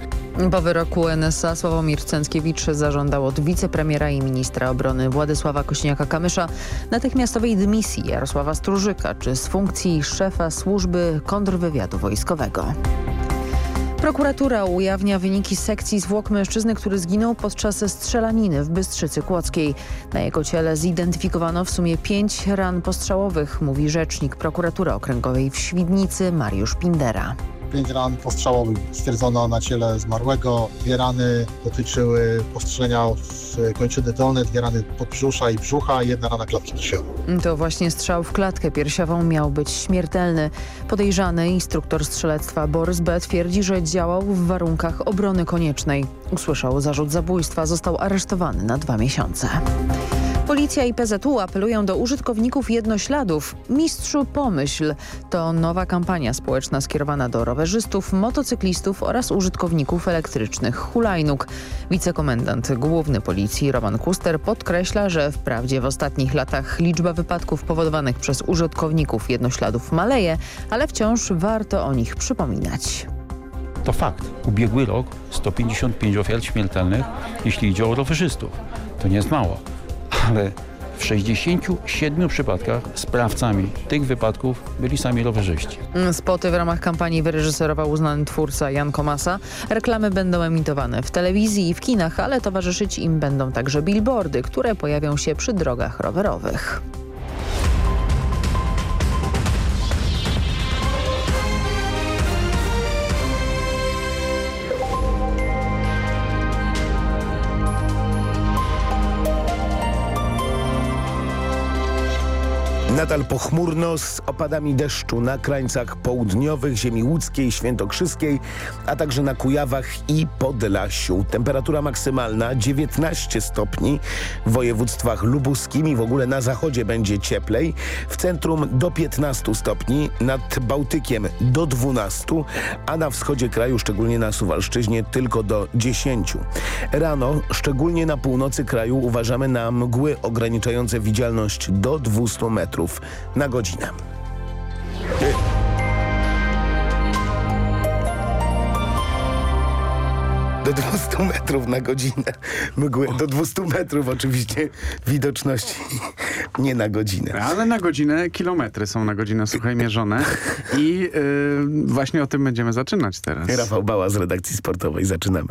Po wyroku NSA Sławomir Cęckiewicz zażądał od wicepremiera i ministra obrony Władysława Kośniaka-Kamysza natychmiastowej dymisji Jarosława Strużyka czy z funkcji szefa służby kontrwywiadu wojskowego. Prokuratura ujawnia wyniki sekcji zwłok mężczyzny, który zginął podczas strzelaniny w Bystrzycy Kłodzkiej. Na jego ciele zidentyfikowano w sumie pięć ran postrzałowych, mówi rzecznik prokuratury okręgowej w Świdnicy Mariusz Pindera. Pięć ran postrzałowych stwierdzono na ciele zmarłego. Dwie rany dotyczyły postrzelenia w kończyny dolne, dwie rany podbrzusza i brzucha, jedna rana klatki piersiowej. To właśnie strzał w klatkę piersiową miał być śmiertelny. Podejrzany instruktor strzelectwa Borys B. twierdzi, że działał w warunkach obrony koniecznej. Usłyszał zarzut zabójstwa, został aresztowany na dwa miesiące. Policja i PZU apelują do użytkowników jednośladów. Mistrzu Pomyśl to nowa kampania społeczna skierowana do rowerzystów, motocyklistów oraz użytkowników elektrycznych hulajnóg. Wicekomendant główny policji Roman Kuster podkreśla, że wprawdzie w ostatnich latach liczba wypadków powodowanych przez użytkowników jednośladów maleje, ale wciąż warto o nich przypominać. To fakt. Ubiegły rok 155 ofiar śmiertelnych, jeśli idzie o rowerzystów. To nie jest mało ale w 67 przypadkach sprawcami tych wypadków byli sami rowerzyści. Spoty w ramach kampanii wyreżyserował uznany twórca Jan Komasa. Reklamy będą emitowane w telewizji i w kinach, ale towarzyszyć im będą także billboardy, które pojawią się przy drogach rowerowych. Nadal pochmurno z opadami deszczu na krańcach południowych ziemi łódzkiej, świętokrzyskiej, a także na Kujawach i Podlasiu. Temperatura maksymalna 19 stopni w województwach lubuskim i w ogóle na zachodzie będzie cieplej. W centrum do 15 stopni, nad Bałtykiem do 12, a na wschodzie kraju, szczególnie na Suwalszczyźnie, tylko do 10. Rano, szczególnie na północy kraju, uważamy na mgły ograniczające widzialność do 200 metrów na godzinę. Do 200 metrów na godzinę mgły. Do 200 metrów oczywiście widoczności, nie na godzinę. Ale na godzinę, kilometry są na godzinę, słuchaj, mierzone. I yy, właśnie o tym będziemy zaczynać teraz. Rafał Bała z redakcji sportowej. Zaczynamy.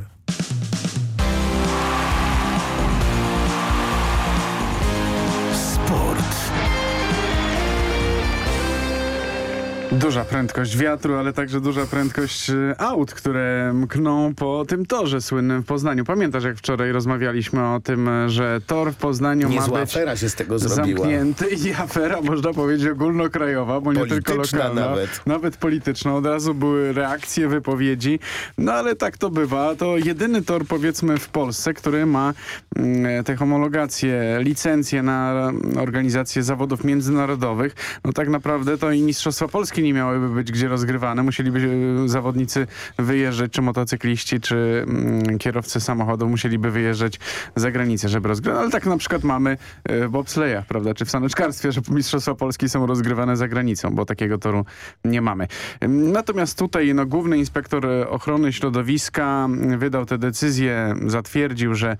Duża prędkość wiatru, ale także duża prędkość y, aut, które mkną po tym torze słynnym w Poznaniu. Pamiętasz, jak wczoraj rozmawialiśmy o tym, że tor w Poznaniu Niezła ma być afera się z tego zrobiła. zamknięty i afera, można powiedzieć, ogólnokrajowa, bo nie tylko lokalna. nawet. Nawet polityczna. Od razu były reakcje, wypowiedzi. No ale tak to bywa. To jedyny tor, powiedzmy, w Polsce, który ma mm, te homologacje, licencje na organizację zawodów międzynarodowych. No tak naprawdę to i Mistrzostwa Polski nie miałyby być gdzie rozgrywane. Musieliby e, zawodnicy wyjeżdżać, czy motocykliści, czy mm, kierowcy samochodów musieliby wyjeżdżać za granicę, żeby rozgrywać. Ale tak na przykład mamy e, w bobslejach, prawda, czy w saneczkarstwie, że Mistrzostwa Polski są rozgrywane za granicą, bo takiego toru nie mamy. Natomiast tutaj no, główny inspektor e, ochrony środowiska mm, wydał tę decyzję, zatwierdził, że,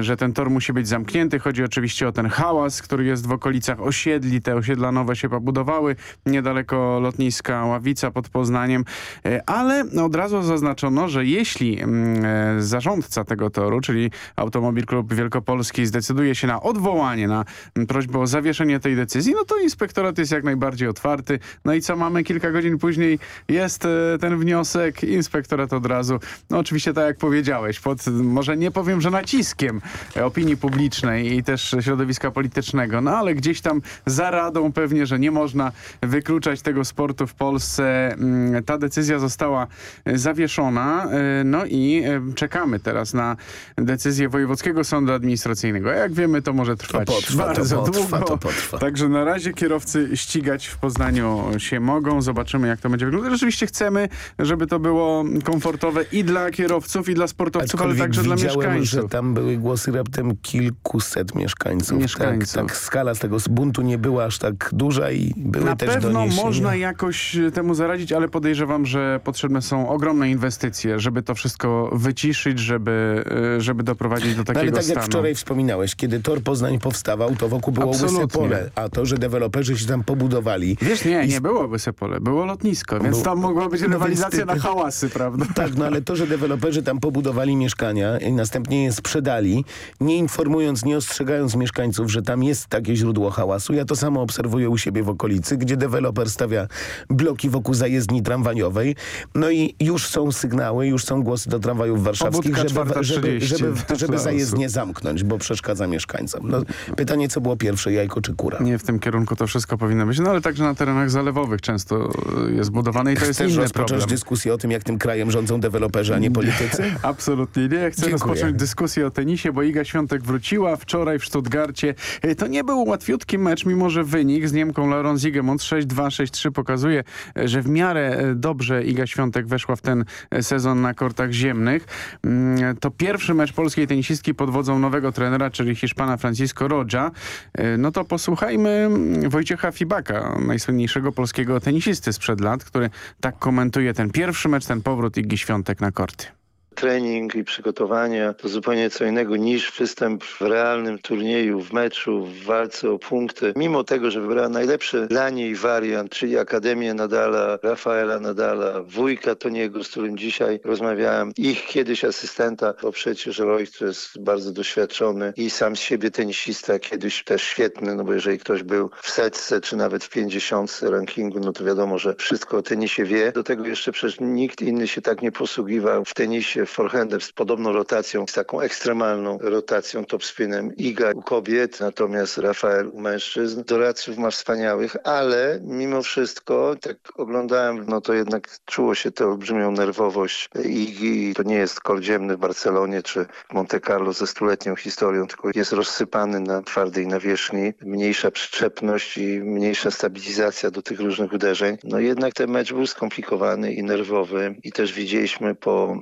że ten tor musi być zamknięty. Chodzi oczywiście o ten hałas, który jest w okolicach osiedli. Te osiedla nowe się pobudowały niedaleko lotniska Ławica pod Poznaniem, E, ale od razu zaznaczono, że jeśli mm, e, zarządca tego toru, czyli Automobil Klub Wielkopolski zdecyduje się na odwołanie, na mm, prośbę o zawieszenie tej decyzji, no to inspektorat jest jak najbardziej otwarty. No i co mamy? Kilka godzin później jest e, ten wniosek, inspektorat od razu, no oczywiście tak jak powiedziałeś, pod, może nie powiem, że naciskiem opinii publicznej i też środowiska politycznego, no ale gdzieś tam za radą pewnie, że nie można wykluczać tego sportu w Polsce. Mm, Ta decyzja została e, zawieszona, e, no i e, czekamy teraz na decyzję Wojewódzkiego Sądu Administracyjnego. A Jak wiemy, to może trwać To potrwa, to bardzo potrwa, długo. to potrwa. Także na razie kierowcy ścigać w Poznaniu się mogą. Zobaczymy, jak to będzie wyglądać. Rzeczywiście chcemy, żeby to było komfortowe i dla kierowców, i dla sportowców, ale Aczkolwiek także dla mieszkańców. że tam były głosy raptem kilkuset mieszkańców. Mieszkańców. Tak, tak skala z tego buntu nie była aż tak duża i były Na też pewno doniesienia. można jakoś e, temu zaradzić, ale podejrzewam, że potrzebne są ogromne inwestycje, żeby to wszystko wyciszyć, żeby, e, żeby doprowadzić do No, takiego ale tak stanu. jak wczoraj wspominałeś, kiedy tor Poznań powstawał, to wokół było Absolutnie. pole, a to, że deweloperzy się tam pobudowali. Wiesz, nie, nie było Łyse Pole, było lotnisko, więc Był- tam mogła być No rywalizacja ty- na hałasy, prawda? Tak, no ale to, że deweloperzy tam pobudowali mieszkania i następnie je sprzedali, nie informując, nie ostrzegając mieszkańców, że tam jest takie źródło hałasu. Ja to samo obserwuję u siebie w okolicy, gdzie deweloper stawia bloki wokół zajezdni tramwajowej. No i już są sygnały, już są głosy do tramwajów warszawskich, żeby, żeby, 4.30 żeby, żeby zajezdnię zamknąć, bo przeszkadza mieszkańcom. No, pytanie, co było pierwsze, jajko czy kura? Nie w tym kierunku to wszystko powinno być, no ale także na terenach zalewowych często e, jest budowane i to jest Chcesz inny rozpocząć problem. dyskusję o tym, jak tym krajem rządzą deweloperzy, a nie politycy? Absolutnie nie. Chcę Dziękuję. rozpocząć dyskusję o tenisie, bo Iga Świątek wróciła wczoraj w Stuttgarcie. E, To nie był łatwiutki mecz, mimo że wynik z Niemką Laurą Ziegemont 6-2, 6-3 pokazuje, że w miarę e, dobrze Iga Świątek weszła w ten e, sezon na kortach ziemnych. Mm, To pierwszy mecz polskiej tenisistki pod wodzą nowego trenera, czyli Hiszpana Francisco Roja. E, No to posłuchajmy Wojciecha Fibaka, najsłynniejszego polskiego tenisisty sprzed lat, który tak komentuje ten pierwszy mecz, ten powrót Igi Świątek na korty. Trening i przygotowania to zupełnie co innego niż występ w realnym turnieju, w meczu, w walce o punkty. Mimo tego, że wybrała najlepszy dla niej wariant, czyli Akademię Nadala, Rafaela Nadala, wujka Toniego, z którym dzisiaj rozmawiałem, ich kiedyś asystenta, bo przecież Roy to jest bardzo doświadczony i sam z siebie tenisista, kiedyś też świetny, no bo jeżeli ktoś był w setce, czy nawet w pięćdziesiątce rankingu, no to wiadomo, że wszystko o tenisie wie. Do tego jeszcze przecież nikt inny się tak nie posługiwał w tenisie forehandem z podobną rotacją, z taką ekstremalną rotacją top spinem. Iga u kobiet, natomiast Rafael u mężczyzn. Doradców ma wspaniałych, ale mimo wszystko, tak oglądałem, no to jednak czuło się tę olbrzymią nerwowość Igi. To nie jest kol ziemny w Barcelonie czy Monte Carlo ze stuletnią historią, tylko jest rozsypany na twardej nawierzchni. Mniejsza przyczepność i mniejsza stabilizacja do tych różnych uderzeń. No jednak ten mecz był skomplikowany i nerwowy i też widzieliśmy po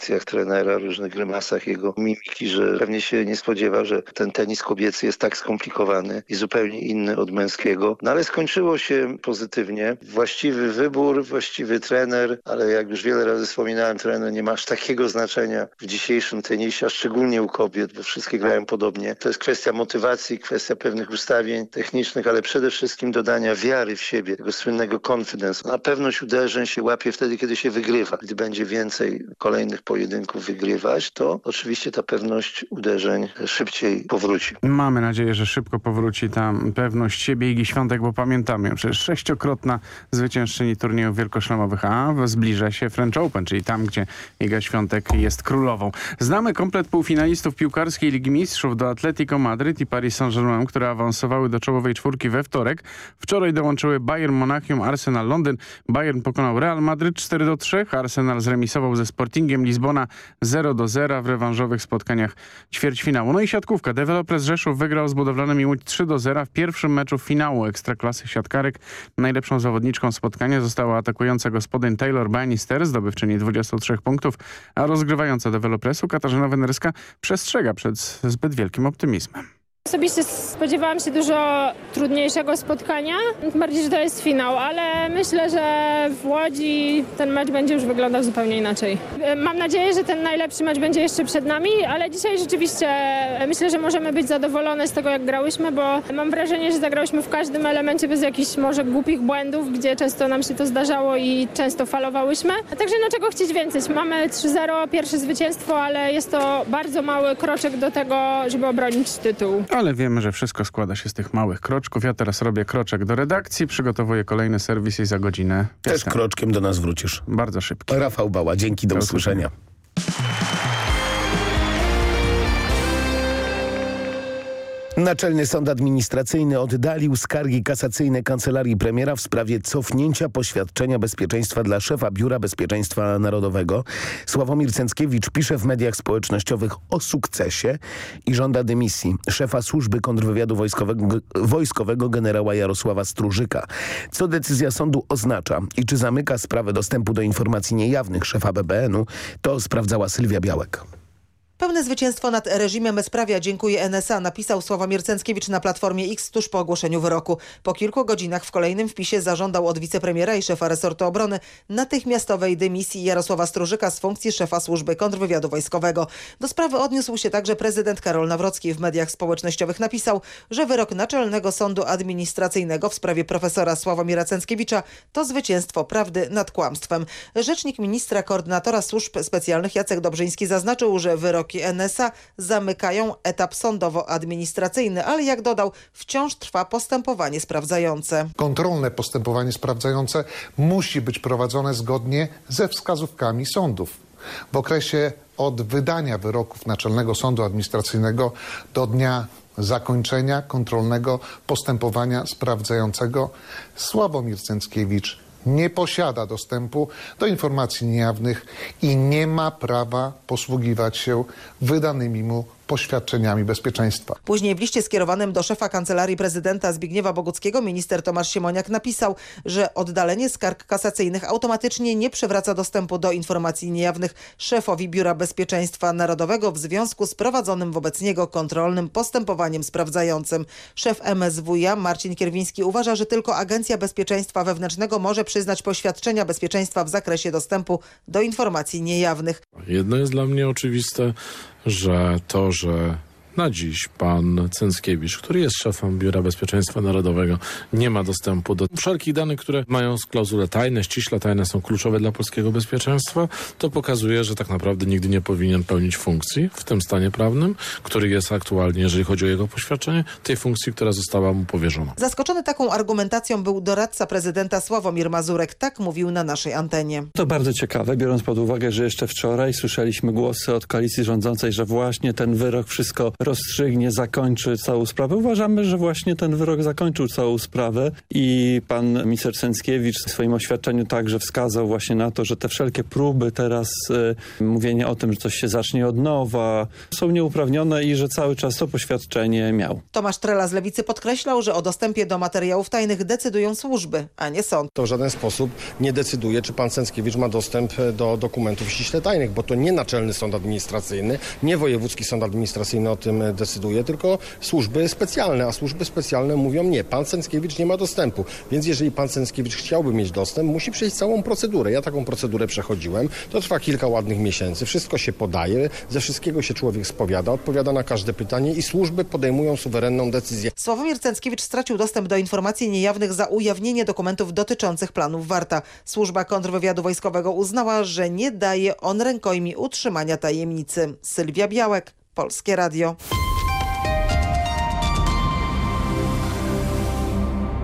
reakcjach trenera, różnych grymasach jego mimiki, że pewnie się nie spodziewał, że ten tenis kobiecy jest tak skomplikowany i zupełnie inny od męskiego. No ale skończyło się pozytywnie. Właściwy wybór, właściwy trener, ale jak już wiele razy wspominałem, trener nie ma aż takiego znaczenia w dzisiejszym tenisie, a szczególnie u kobiet, bo wszystkie grają podobnie. To jest kwestia motywacji, kwestia pewnych ustawień technicznych, ale przede wszystkim dodania wiary w siebie, tego słynnego confidence. Na pewność uderzeń się łapie wtedy, kiedy się wygrywa. Gdy będzie więcej kolejnych pojedynków wygrywać, to oczywiście ta pewność uderzeń szybciej powróci. Mamy nadzieję, że szybko powróci ta pewność siebie Igi Świątek, bo pamiętamy ją. Przecież sześciokrotna zwyciężczyni turniejów wielkoszlemowych, a zbliża się French Open, czyli tam, gdzie Iga Świątek jest królową. Znamy komplet półfinalistów piłkarskiej Ligi Mistrzów do Atletico Madryt i Paris Saint-Germain, które awansowały do czołowej czwórki we wtorek. Wczoraj dołączyły Bayern Monachium, Arsenal Londyn. Bayern pokonał Real Madryt 4 do 3, Arsenal zremisował ze Sportingiem Lizbona 0 do 0 w rewanżowych spotkaniach ćwierćfinału. No i siatkówka. Developers Rzeszów wygrał z budowlanym Łódź 3 do 0 w pierwszym meczu finału Ekstraklasy Siatkarek. Najlepszą zawodniczką spotkania została atakująca gospodyń Taylor Bannister, zdobywczyni 23 punktów, a rozgrywająca dewelopresu Katarzyna Wenerska przestrzega przed zbyt wielkim optymizmem. Osobiście spodziewałam się dużo trudniejszego spotkania, bardziej, że to jest finał, ale myślę, że w Łodzi ten mecz będzie już wyglądał zupełnie inaczej. Mam nadzieję, że ten najlepszy mecz będzie jeszcze przed nami, ale dzisiaj rzeczywiście myślę, że możemy być zadowolone z tego, jak grałyśmy, bo mam wrażenie, że zagrałyśmy w każdym elemencie bez jakichś może głupich błędów, gdzie często nam się to zdarzało i często falowałyśmy. A także no czego chcieć więcej. Mamy 3-0, pierwsze zwycięstwo, ale jest to bardzo mały kroczek do tego, żeby obronić tytuł. Ale wiemy, że wszystko składa się z tych małych kroczków. Ja teraz robię kroczek do redakcji, przygotowuję kolejny serwis i za godzinę... Też jestem. kroczkiem do nas wrócisz. Bardzo szybki. Rafał Bała, dzięki, do, Do usłyszenia. Naczelny Sąd Administracyjny oddalił skargi kasacyjne Kancelarii Premiera w sprawie cofnięcia poświadczenia bezpieczeństwa dla szefa Biura Bezpieczeństwa Narodowego. Sławomir Cęckiewicz pisze w mediach społecznościowych o sukcesie i żąda dymisji szefa służby kontrwywiadu wojskowego, wojskowego generała Jarosława Strużyka. Co decyzja sądu oznacza i czy zamyka sprawę dostępu do informacji niejawnych szefa BBN-u, to sprawdzała Sylwia Białek. Pełne zwycięstwo nad reżimem bezprawia dziękuję NSA, napisał Sławomir Cęckiewicz na Platformie X tuż po ogłoszeniu wyroku. Po kilku godzinach w kolejnym wpisie zażądał od wicepremiera i szefa resortu obrony natychmiastowej dymisji Jarosława Strużyka z funkcji szefa służby kontrwywiadu wojskowego. Do sprawy odniósł się także prezydent Karol Nawrocki. W mediach społecznościowych napisał, że wyrok Naczelnego Sądu Administracyjnego w sprawie profesora Sławomira Cęckiewicza to zwycięstwo prawdy nad kłamstwem. Rzecznik ministra koordynatora służb specjalnych Jacek Dobrzyński zaznaczył, że wyrok NSA zamykają etap sądowo-administracyjny, ale jak dodał, wciąż trwa postępowanie sprawdzające. Kontrolne postępowanie sprawdzające musi być prowadzone zgodnie ze wskazówkami sądów. W okresie od wydania wyroków Naczelnego Sądu Administracyjnego do dnia zakończenia kontrolnego postępowania sprawdzającego Sławomir Cęckiewicz nie posiada dostępu do informacji niejawnych i nie ma prawa posługiwać się wydanymi mu poświadczeniami bezpieczeństwa. Później w liście skierowanym do szefa Kancelarii Prezydenta Zbigniewa Boguckiego minister Tomasz Siemoniak napisał, że oddalenie skarg kasacyjnych automatycznie nie przywraca dostępu do informacji niejawnych szefowi Biura Bezpieczeństwa Narodowego w związku z prowadzonym wobec niego kontrolnym postępowaniem sprawdzającym. Szef MSWiA Marcin Kierwiński uważa, że tylko Agencja Bezpieczeństwa Wewnętrznego może przyznać poświadczenia bezpieczeństwa w zakresie dostępu do informacji niejawnych. Jedno jest dla mnie oczywiste, że to, że Na dziś pan Cęckiewicz, który jest szefem Biura Bezpieczeństwa Narodowego, nie ma dostępu do wszelkich danych, które mają klauzulę tajne, ściśle tajne, są kluczowe dla polskiego bezpieczeństwa. To pokazuje, że tak naprawdę nigdy nie powinien pełnić funkcji w tym stanie prawnym, który jest aktualnie, jeżeli chodzi o jego poświadczenie, tej funkcji, która została mu powierzona. Zaskoczony taką argumentacją był doradca prezydenta Sławomir Mazurek. Tak mówił na naszej antenie. To bardzo ciekawe, biorąc pod uwagę, że jeszcze wczoraj słyszeliśmy głosy od koalicji rządzącej, że właśnie ten wyrok wszystko rozstrzygnie, zakończy całą sprawę. Uważamy, że właśnie ten wyrok zakończył całą sprawę i pan minister Cęckiewicz w swoim oświadczeniu także wskazał właśnie na to, że te wszelkie próby teraz y, mówienia o tym, że coś się zacznie od nowa są nieuprawnione i że cały czas to poświadczenie miał. Tomasz Trela z Lewicy podkreślał, że o dostępie do materiałów tajnych decydują służby, a nie sąd. To w żaden sposób nie decyduje, czy pan Cęckiewicz ma dostęp do dokumentów ściśle tajnych, bo to nie Naczelny Sąd Administracyjny, nie Wojewódzki Sąd Administracyjny o tym decyduje, tylko służby specjalne, a służby specjalne mówią nie, pan Cęckiewicz nie ma dostępu. Więc jeżeli pan Cęckiewicz chciałby mieć dostęp, musi przejść całą procedurę. Ja taką procedurę przechodziłem. To trwa kilka ładnych miesięcy. Wszystko się podaje, ze wszystkiego się człowiek spowiada, odpowiada na każde pytanie i służby podejmują suwerenną decyzję. Sławomir Cęckiewicz stracił dostęp do informacji niejawnych za ujawnienie dokumentów dotyczących planów Warta. Służba kontrwywiadu wojskowego uznała, że nie daje on rękojmi utrzymania tajemnicy. Sylwia Białek, Polskie Radio.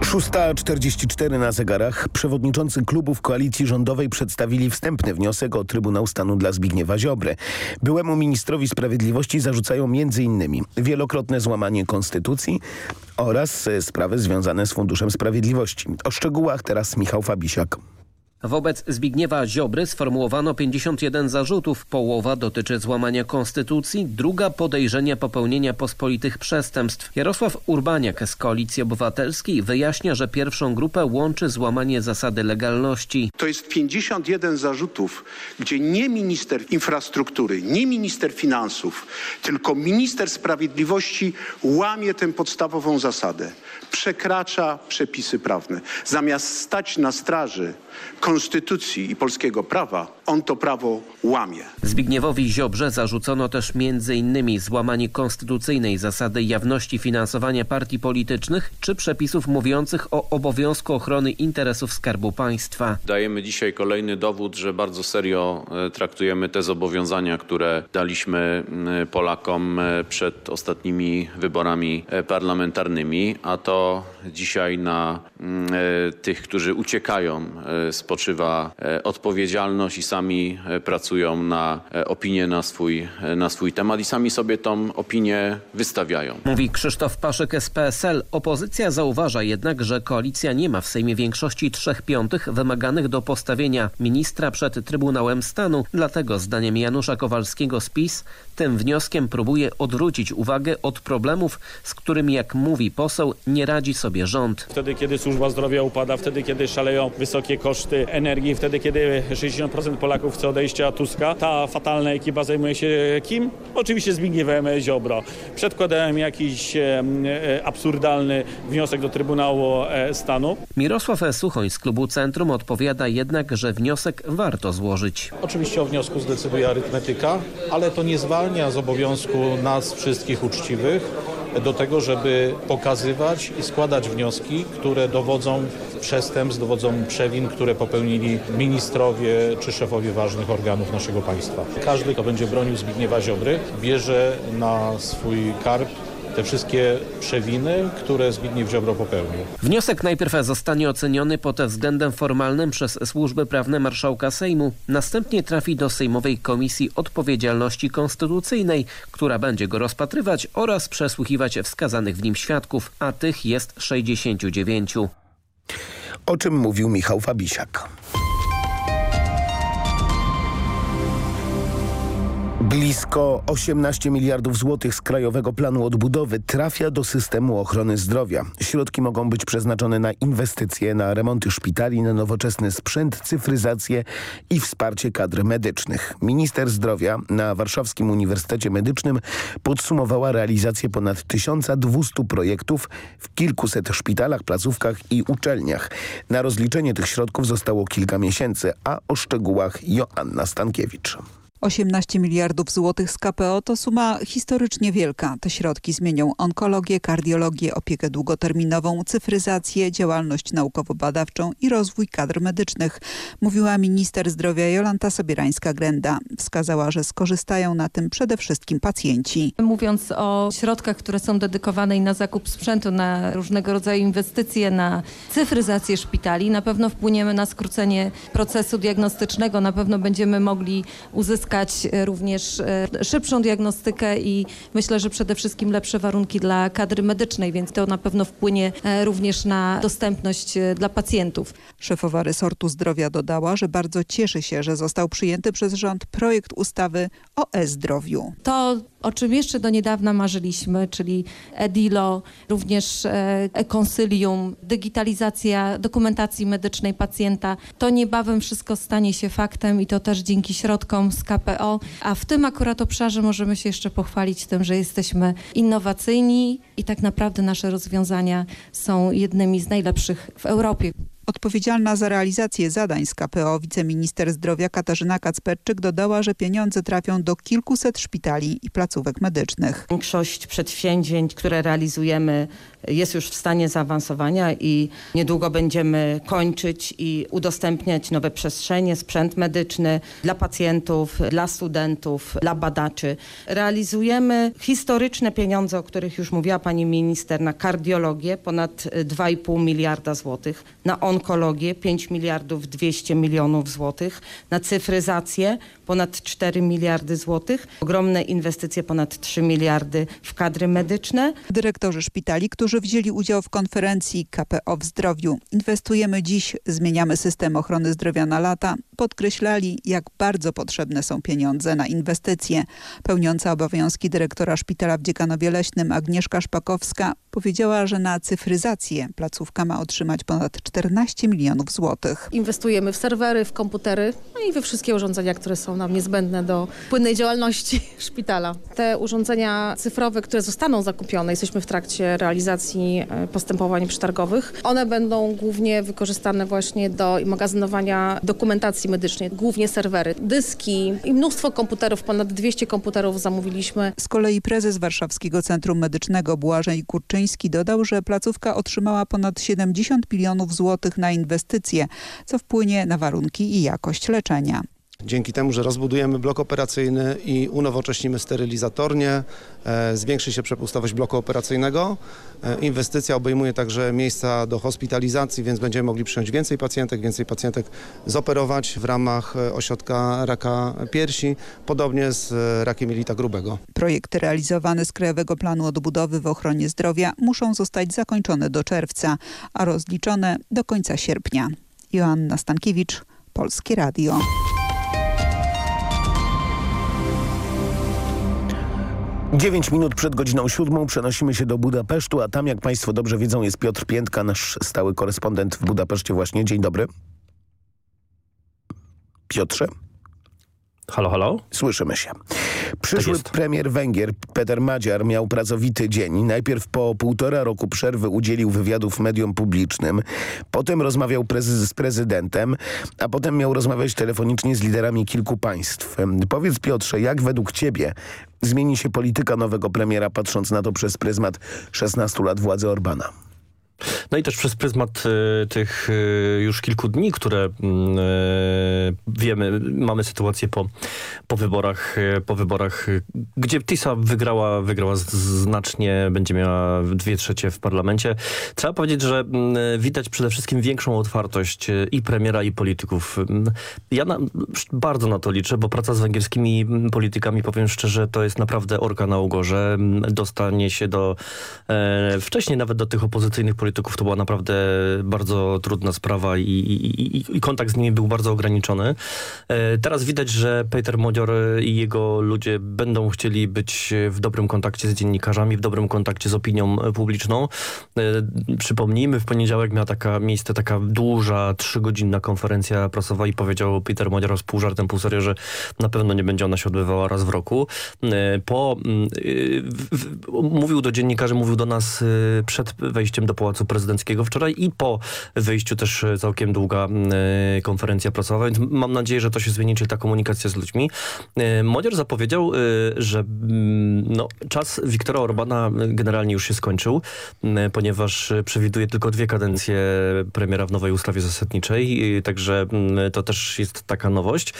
6.44 na zegarach. Przewodniczący klubów koalicji rządowej przedstawili wstępny wniosek o Trybunał Stanu dla Zbigniewa Ziobry. Byłemu ministrowi sprawiedliwości zarzucają m.in. wielokrotne złamanie konstytucji oraz sprawy związane z Funduszem Sprawiedliwości. O szczegółach teraz Michał Fabisiak. Wobec Zbigniewa Ziobry sformułowano 51 zarzutów. Połowa dotyczy złamania konstytucji, druga podejrzenia popełnienia pospolitych przestępstw. Jarosław Urbaniak z Koalicji Obywatelskiej wyjaśnia, że pierwszą grupę łączy złamanie zasady legalności. To jest 51 zarzutów, gdzie nie minister infrastruktury, nie minister finansów, tylko minister sprawiedliwości łamie tę podstawową zasadę. Przekracza przepisy prawne. Zamiast stać na straży konstytucji i polskiego prawa, on to prawo łamie. Zbigniewowi Ziobrze zarzucono też m.in. złamanie konstytucyjnej zasady jawności finansowania partii politycznych czy przepisów mówiących o obowiązku ochrony interesów Skarbu Państwa. Dajemy dzisiaj kolejny dowód, że bardzo serio e, traktujemy te zobowiązania, które daliśmy Polakom e, przed ostatnimi wyborami e, parlamentarnymi, a to dzisiaj na tych, którzy uciekają, spoczywa odpowiedzialność i sami e, pracują na e, opinię na swój, e, na swój temat i sami sobie tą opinię wystawiają. Mówi Krzysztof Paszyk z PSL. Opozycja zauważa jednak, że koalicja nie ma w Sejmie większości trzech piątych wymaganych do postawienia ministra przed Trybunałem Stanu. Dlatego zdaniem Janusza Kowalskiego z PiS tym wnioskiem próbuje odwrócić uwagę od problemów, z którymi jak mówi poseł nie radzi sobie rząd. Wtedy, kiedy służba zdrowia upada, wtedy, kiedy szaleją wysokie koszty energii, wtedy, kiedy 60% Polaków chce odejścia Tuska, ta fatalna ekipa zajmuje się kim? Oczywiście Zbigniewem Ziobro. Przedkładałem jakiś e, e, absurdalny wniosek do Trybunału e, Stanu. Mirosław Suchoń z klubu Centrum odpowiada jednak, że wniosek warto złożyć. Oczywiście o wniosku zdecyduje arytmetyka, ale to nie zwalnia z obowiązku nas wszystkich uczciwych do tego, żeby pokazywać i składać wnioski, które dowodzą przestępstw, dowodzą przewin, które popełnili ministrowie czy szefowie ważnych organów naszego państwa. Każdy, kto będzie bronił Zbigniewa Ziobry, bierze na swój karb te wszystkie przewiny, które Zbigniew Ziobro popełnił. Wniosek najpierw zostanie oceniony pod względem formalnym przez służby prawne marszałka Sejmu. Następnie trafi do Sejmowej Komisji Odpowiedzialności Konstytucyjnej, która będzie go rozpatrywać oraz przesłuchiwać wskazanych w nim świadków, a tych jest 69. O czym mówił Michał Fabisiak. Blisko 18 miliardów złotych z Krajowego Planu Odbudowy trafia do systemu ochrony zdrowia. Środki mogą być przeznaczone na inwestycje, na remonty szpitali, na nowoczesny sprzęt, cyfryzację i wsparcie kadr medycznych. Minister Zdrowia na Warszawskim Uniwersytecie Medycznym podsumowała realizację ponad 1200 projektów w kilkuset szpitalach, placówkach i uczelniach. Na rozliczenie tych środków zostało kilka miesięcy, a o szczegółach Joanna Stankiewicz. 18 miliardów złotych z KPO to suma historycznie wielka. Te środki zmienią onkologię, kardiologię, opiekę długoterminową, cyfryzację, działalność naukowo-badawczą i rozwój kadr medycznych, mówiła minister zdrowia Jolanta Sobierańska-Grenda. Wskazała, że skorzystają na tym przede wszystkim pacjenci. Mówiąc o środkach, które są dedykowane na zakup sprzętu, na różnego rodzaju inwestycje, na cyfryzację szpitali, na pewno wpłyniemy na skrócenie procesu diagnostycznego, na pewno będziemy mogli uzyskać e, również e, szybszą diagnostykę i myślę, że przede wszystkim lepsze warunki dla kadry medycznej, więc to na pewno wpłynie e, również na dostępność dla pacjentów. Szefowa resortu zdrowia dodała, że bardzo cieszy się, że został przyjęty przez rząd projekt ustawy o e-zdrowiu. To, o czym jeszcze do niedawna marzyliśmy, czyli EDILO, również e, e-konsylium, digitalizacja dokumentacji medycznej pacjenta, to niebawem wszystko stanie się faktem i to też dzięki środkom z KPO, a w tym akurat obszarze możemy się jeszcze pochwalić tym, że jesteśmy innowacyjni i tak naprawdę nasze rozwiązania są jednymi z najlepszych w Europie. Odpowiedzialna za realizację zadań z KPO wiceminister zdrowia Katarzyna Kacperczyk dodała, że pieniądze trafią do kilkuset szpitali i placówek medycznych. Większość przedsięwzięć, które realizujemy jest już w stanie zaawansowania i niedługo będziemy kończyć i udostępniać nowe przestrzenie, sprzęt medyczny dla pacjentów, dla studentów, dla badaczy. Realizujemy historyczne pieniądze, o których już mówiła pani minister, na kardiologię ponad 2,5 miliarda złotych, na onkologię 5 miliardów 200 milionów złotych, na cyfryzację ponad 4 miliardy złotych, ogromne inwestycje ponad 3 miliardy w kadry medyczne. Dyrektorzy szpitali, którzy wzięli udział w konferencji KPO w zdrowiu Inwestujemy dziś, zmieniamy system ochrony zdrowia na lata, podkreślali, jak bardzo potrzebne są pieniądze na inwestycje. Pełniąca obowiązki dyrektora szpitala w Dziekanowie Leśnym Agnieszka Szpakowska powiedziała, że na cyfryzację placówka ma otrzymać ponad 14 milionów złotych. Inwestujemy w serwery, w komputery no i we wszystkie urządzenia, które są nam niezbędne do płynnej działalności szpitala. Te urządzenia cyfrowe, które zostaną zakupione, jesteśmy w trakcie realizacji e, postępowań przetargowych, one będą głównie wykorzystane właśnie do magazynowania dokumentacji medycznej, głównie serwery, dyski i mnóstwo komputerów, ponad 200 komputerów zamówiliśmy. Z kolei prezes Warszawskiego Centrum Medycznego Błażej Kurczyński dodał, że placówka otrzymała ponad 70 milionów złotych na inwestycje, co wpłynie na warunki i jakość leczenia. Dzięki temu, że rozbudujemy blok operacyjny i unowocześnimy sterylizatornię, e, zwiększy się przepustowość bloku operacyjnego. E, inwestycja obejmuje także miejsca do hospitalizacji, więc będziemy mogli przyjąć więcej pacjentek, więcej pacjentek zoperować w ramach e, ośrodka raka piersi, podobnie z rakiem jelita grubego. Projekty realizowane z Krajowego Planu Odbudowy w ochronie zdrowia muszą zostać zakończone do czerwca, a rozliczone do końca sierpnia. Joanna Stankiewicz, Polskie Radio. Dziewięć minut przed godziną siódmą przenosimy się do Budapesztu, a tam jak Państwo dobrze wiedzą jest Piotr Piętka, nasz stały korespondent w Budapeszcie właśnie. Dzień dobry. Piotrze? Halo, halo? Słyszymy się. Przyszły premier Węgier Peter Madziar miał pracowity dzień. Najpierw po półtora roku przerwy udzielił wywiadów mediom publicznym. Potem rozmawiał prezy z prezydentem, a potem miał rozmawiać telefonicznie z liderami kilku państw. Powiedz Piotrze, jak według ciebie zmieni się polityka nowego premiera, patrząc na to przez pryzmat 16 lat władzy Orbana? No i też przez pryzmat y, tych y, już kilku dni, które y, wiemy, mamy sytuację po, po wyborach, po wyborach, gdzie TISA wygrała, wygrała znacznie, będzie miała dwie trzecie w parlamencie. Trzeba powiedzieć, że widać przede wszystkim większą otwartość i premiera, i polityków. Ja na, bardzo na to liczę, bo praca z węgierskimi politykami, powiem szczerze, to jest naprawdę orka na ugorze. Dostanie się do, e, wcześniej nawet do tych opozycyjnych polityków, polityków to była naprawdę bardzo trudna sprawa i, i, i, i kontakt z nimi był bardzo ograniczony. E, teraz widać, że Peter Modior i jego ludzie będą chcieli być w dobrym kontakcie z dziennikarzami, w dobrym kontakcie z opinią publiczną. E, przypomnijmy, w poniedziałek miała taka miejsce taka duża, trzygodzinna konferencja prasowa i powiedział Peter Modior z pół żartem, pół serio, że na pewno nie będzie ona się odbywała raz w roku. E, po, w, w, mówił do dziennikarzy, mówił do nas przed wejściem do Pałacu Pałacu Prezydenckiego wczoraj i po wyjściu też całkiem długa e, konferencja prasowa, więc mam nadzieję, że to się zmieni, czyli ta komunikacja z ludźmi. E, Młodzież zapowiedział, e, że mm, no, czas Wiktora Orbana generalnie już się skończył, m, ponieważ przewiduje tylko dwie kadencje premiera w nowej ustawie zasadniczej, także mm, to też jest taka nowość.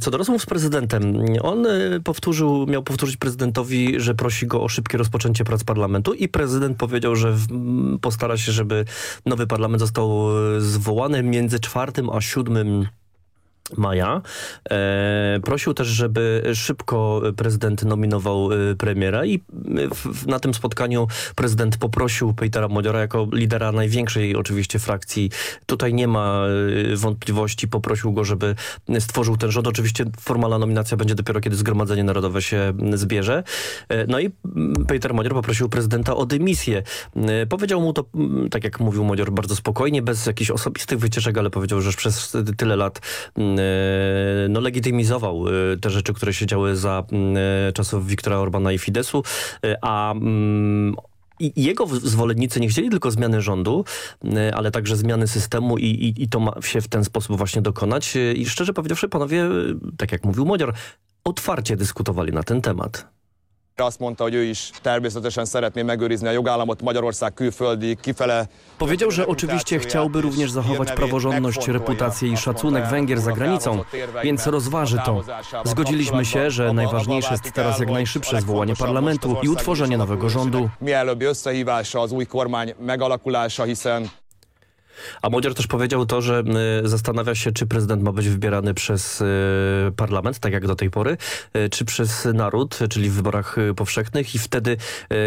Co do rozmów z prezydentem, on powtórzył, miał powtórzyć prezydentowi, że prosi go o szybkie rozpoczęcie prac parlamentu i prezydent powiedział, że w- m, postara się, żeby nowy parlament został e, zwołany między 4 a 7 maja. E, prosił też, żeby szybko prezydent nominował e, premiera i w, w, na tym spotkaniu prezydent poprosił Petera Modziora jako lidera największej oczywiście frakcji. Tutaj nie ma e, wątpliwości. Poprosił go, żeby stworzył ten rząd. Oczywiście formalna nominacja będzie dopiero, kiedy Zgromadzenie Narodowe się zbierze. E, no i Peter Modzior poprosił prezydenta o dymisję. E, Powiedział mu to, tak jak mówił Modzior, bardzo spokojnie, bez jakichś osobistych wycieczek, ale powiedział, że przez tyle lat e, no, legitymizował e, te rzeczy, które się działy za m, e, czasów Wiktora Orbana i Fidesu, e, a mm, jego zwolennicy nie chcieli tylko zmiany rządu, e, ale także zmiany systemu i, i, i to ma się w ten sposób właśnie dokonać. E, I szczerze powiedziawszy, panowie, e, tak jak mówił Modzior, otwarcie dyskutowali na ten temat. Azt mondta, hogy ő is természetesen szeretné megőrizni a jogállamot Magyarország külföldi kifele. Powiedział, że oczywiście chciałby również zachować praworządność, reputację i szacunek Węgier za granicą, więc rozważy to. Zgodziliśmy się, że najważniejsze jest teraz jak najszybsze zwołanie parlamentu i utworzenie nowego rządu. Mielőbbi összehívása, az új kormány megalakulása, hiszen A Młodzież też powiedział to, że y, zastanawia się, czy prezydent ma być wybierany przez y, parlament, tak jak do tej pory, y, czy przez naród, czyli w wyborach powszechnych i wtedy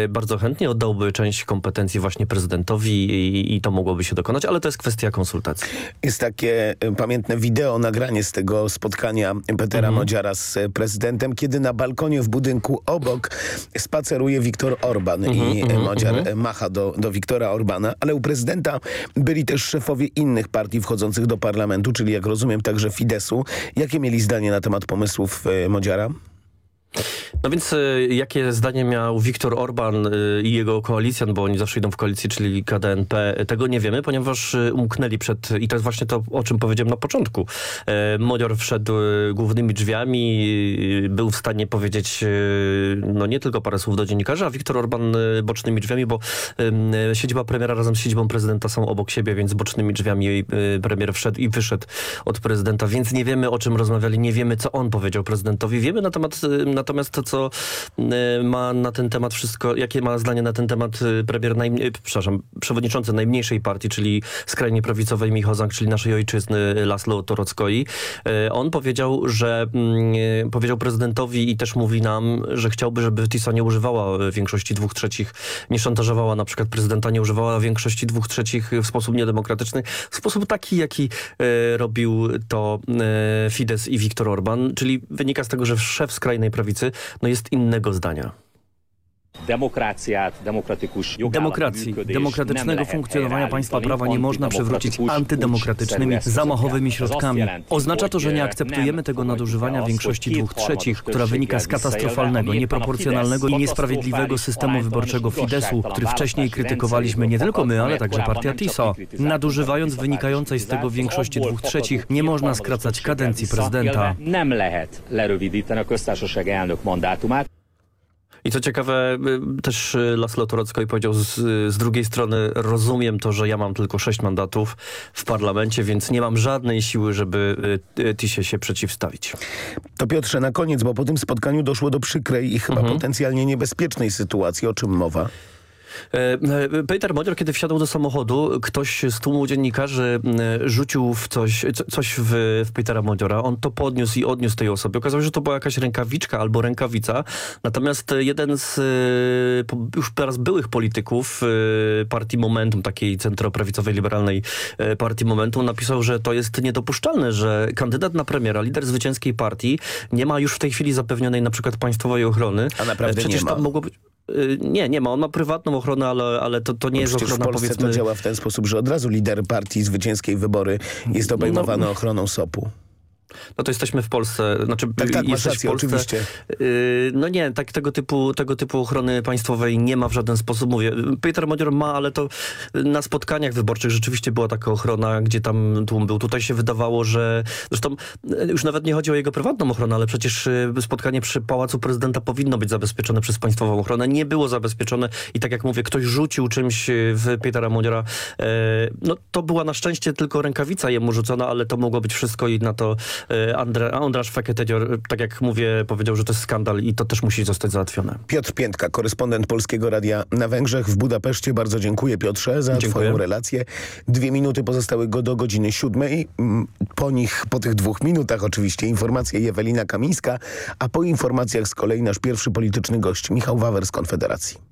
bardzo chętnie oddałby część kompetencji właśnie prezydentowi i, i to mogłoby się dokonać, ale to jest kwestia konsultacji. Jest takie pamiętne wideo, nagranie z tego spotkania Petera Modziara z prezydentem, kiedy na balkonie w budynku obok spaceruje Viktor Orban i Mhm, e, mhm, Modziar mhm. macha do, do Viktora Orbana, ale u prezydenta byli też szefowie innych partii wchodzących do parlamentu, czyli jak rozumiem także Fidesu. Jakie mieli zdanie na temat pomysłów e, Modziara? No więc y, jakie zdanie miał Viktor Orban y, i jego koalicjant, bo oni zawsze idą w koalicji, czyli KDNP, tego nie wiemy, ponieważ umknęli przed, i to jest właśnie to, o czym powiedziałem na początku. E, Modior wszedł głównymi drzwiami, był w stanie powiedzieć no nie tylko parę słów do dziennikarzy, a Viktor Orban bocznymi drzwiami, bo siedziba premiera razem z siedzibą prezydenta są obok siebie, więc bocznymi drzwiami premier wszedł i wyszedł od prezydenta, więc nie wiemy o czym rozmawiali, nie wiemy co on powiedział prezydentowi. Wiemy na temat, y, natomiast to, co y, ma na ten temat wszystko, jakie ma zdanie na ten temat y, premier, y, przepraszam, przewodniczący najmniejszej partii, czyli skrajnie prawicowej Michał Zank, czyli naszej ojczyzny Laslo Torockoi. On powiedział, że mm, powiedział prezydentowi i też mówi nam, że chciałby, żeby TISA nie używała większości dwóch trzecich, nie szantażowała na przykład prezydenta, nie używała większości dwóch trzecich w sposób niedemokratyczny, w sposób taki, jaki robił to Fidesz i Viktor Orban, czyli wynika z tego, że szef skrajnej prawicy no jest innego zdania. Demokracji, demokratycznego funkcjonowania państwa prawa nie można przywrócić antydemokratycznymi, zamachowymi środkami. Oznacza to, że nie akceptujemy tego nadużywania większości dwóch trzecich, która wynika z katastrofalnego, nieproporcjonalnego i niesprawiedliwego systemu wyborczego Fidesu, który wcześniej krytykowaliśmy nie tylko my, ale także partia TISO. Nadużywając wynikającej z tego większości dwóch trzecich, nie można skracać kadencji prezydenta. I co ciekawe, y, też y, Laszlo Torockoi powiedział z, z drugiej strony, rozumiem to, że ja mam tylko sześć mandatów w parlamencie, więc nie mam żadnej siły, żeby y, Tisie się przeciwstawić. To Piotrze, na koniec, bo po tym spotkaniu doszło do przykrej i chyba Mhm. potencjalnie niebezpiecznej sytuacji. O czym mowa? E, e, Peter Modior, kiedy wsiadł do samochodu, ktoś z tłumu dziennikarzy e, rzucił w coś, co- coś w, w Petera Modiora. On to podniósł i odniósł tej osobie. Okazało się, że to była jakaś rękawiczka albo rękawica. Natomiast jeden z już teraz byłych polityków partii Momentum, takiej centroprawicowej, liberalnej partii Momentum, napisał, że to jest niedopuszczalne, że kandydat na premiera, lider zwycięskiej partii nie ma już w tej chwili zapewnionej na przykład państwowej ochrony. A naprawdę Przecież nie ma? to mogło być... Y, Nie, nie ma. On ma prywatną ochronę, ale, ale to, to nie No jest ochrona w Polsce powiedzmy... to działa w ten sposób, że od razu lider partii zwycięskiej wybory jest obejmowany No- ochroną SOP-u. No to jesteśmy w Polsce, znaczy Tak, tak, jesteś rację, w Polsce. oczywiście. Yy, no nie, tak, tego, typu, tego typu ochrony państwowej nie ma w żaden sposób. Mówię, Peter Modior ma, ale to na spotkaniach wyborczych rzeczywiście była taka ochrona, gdzie tam tłum był. Tutaj się wydawało, że zresztą yy, już nawet nie chodzi o jego prywatną ochronę, ale przecież yy, spotkanie przy Pałacu Prezydenta powinno być zabezpieczone przez państwową ochronę. Nie było zabezpieczone i tak jak mówię, ktoś rzucił czymś w Petera Modiora. No to była na szczęście tylko rękawica jemu rzucona, ale to mogło być wszystko i na to yy, Andre, Andrasz Feketedior, tak jak mówię, powiedział, że to jest skandal i to też musi zostać załatwione. Piotr Piętka, korespondent Polskiego Radia na Węgrzech w Budapeszcie. Bardzo dziękuję Piotrze za Dziękuję. twoją relację. Dwie minuty pozostały go do godziny siódmej. Po nich, po tych dwóch minutach oczywiście informacje Ewelina Kamińska, a po informacjach z kolei nasz pierwszy polityczny gość Michał Wawer z Konfederacji.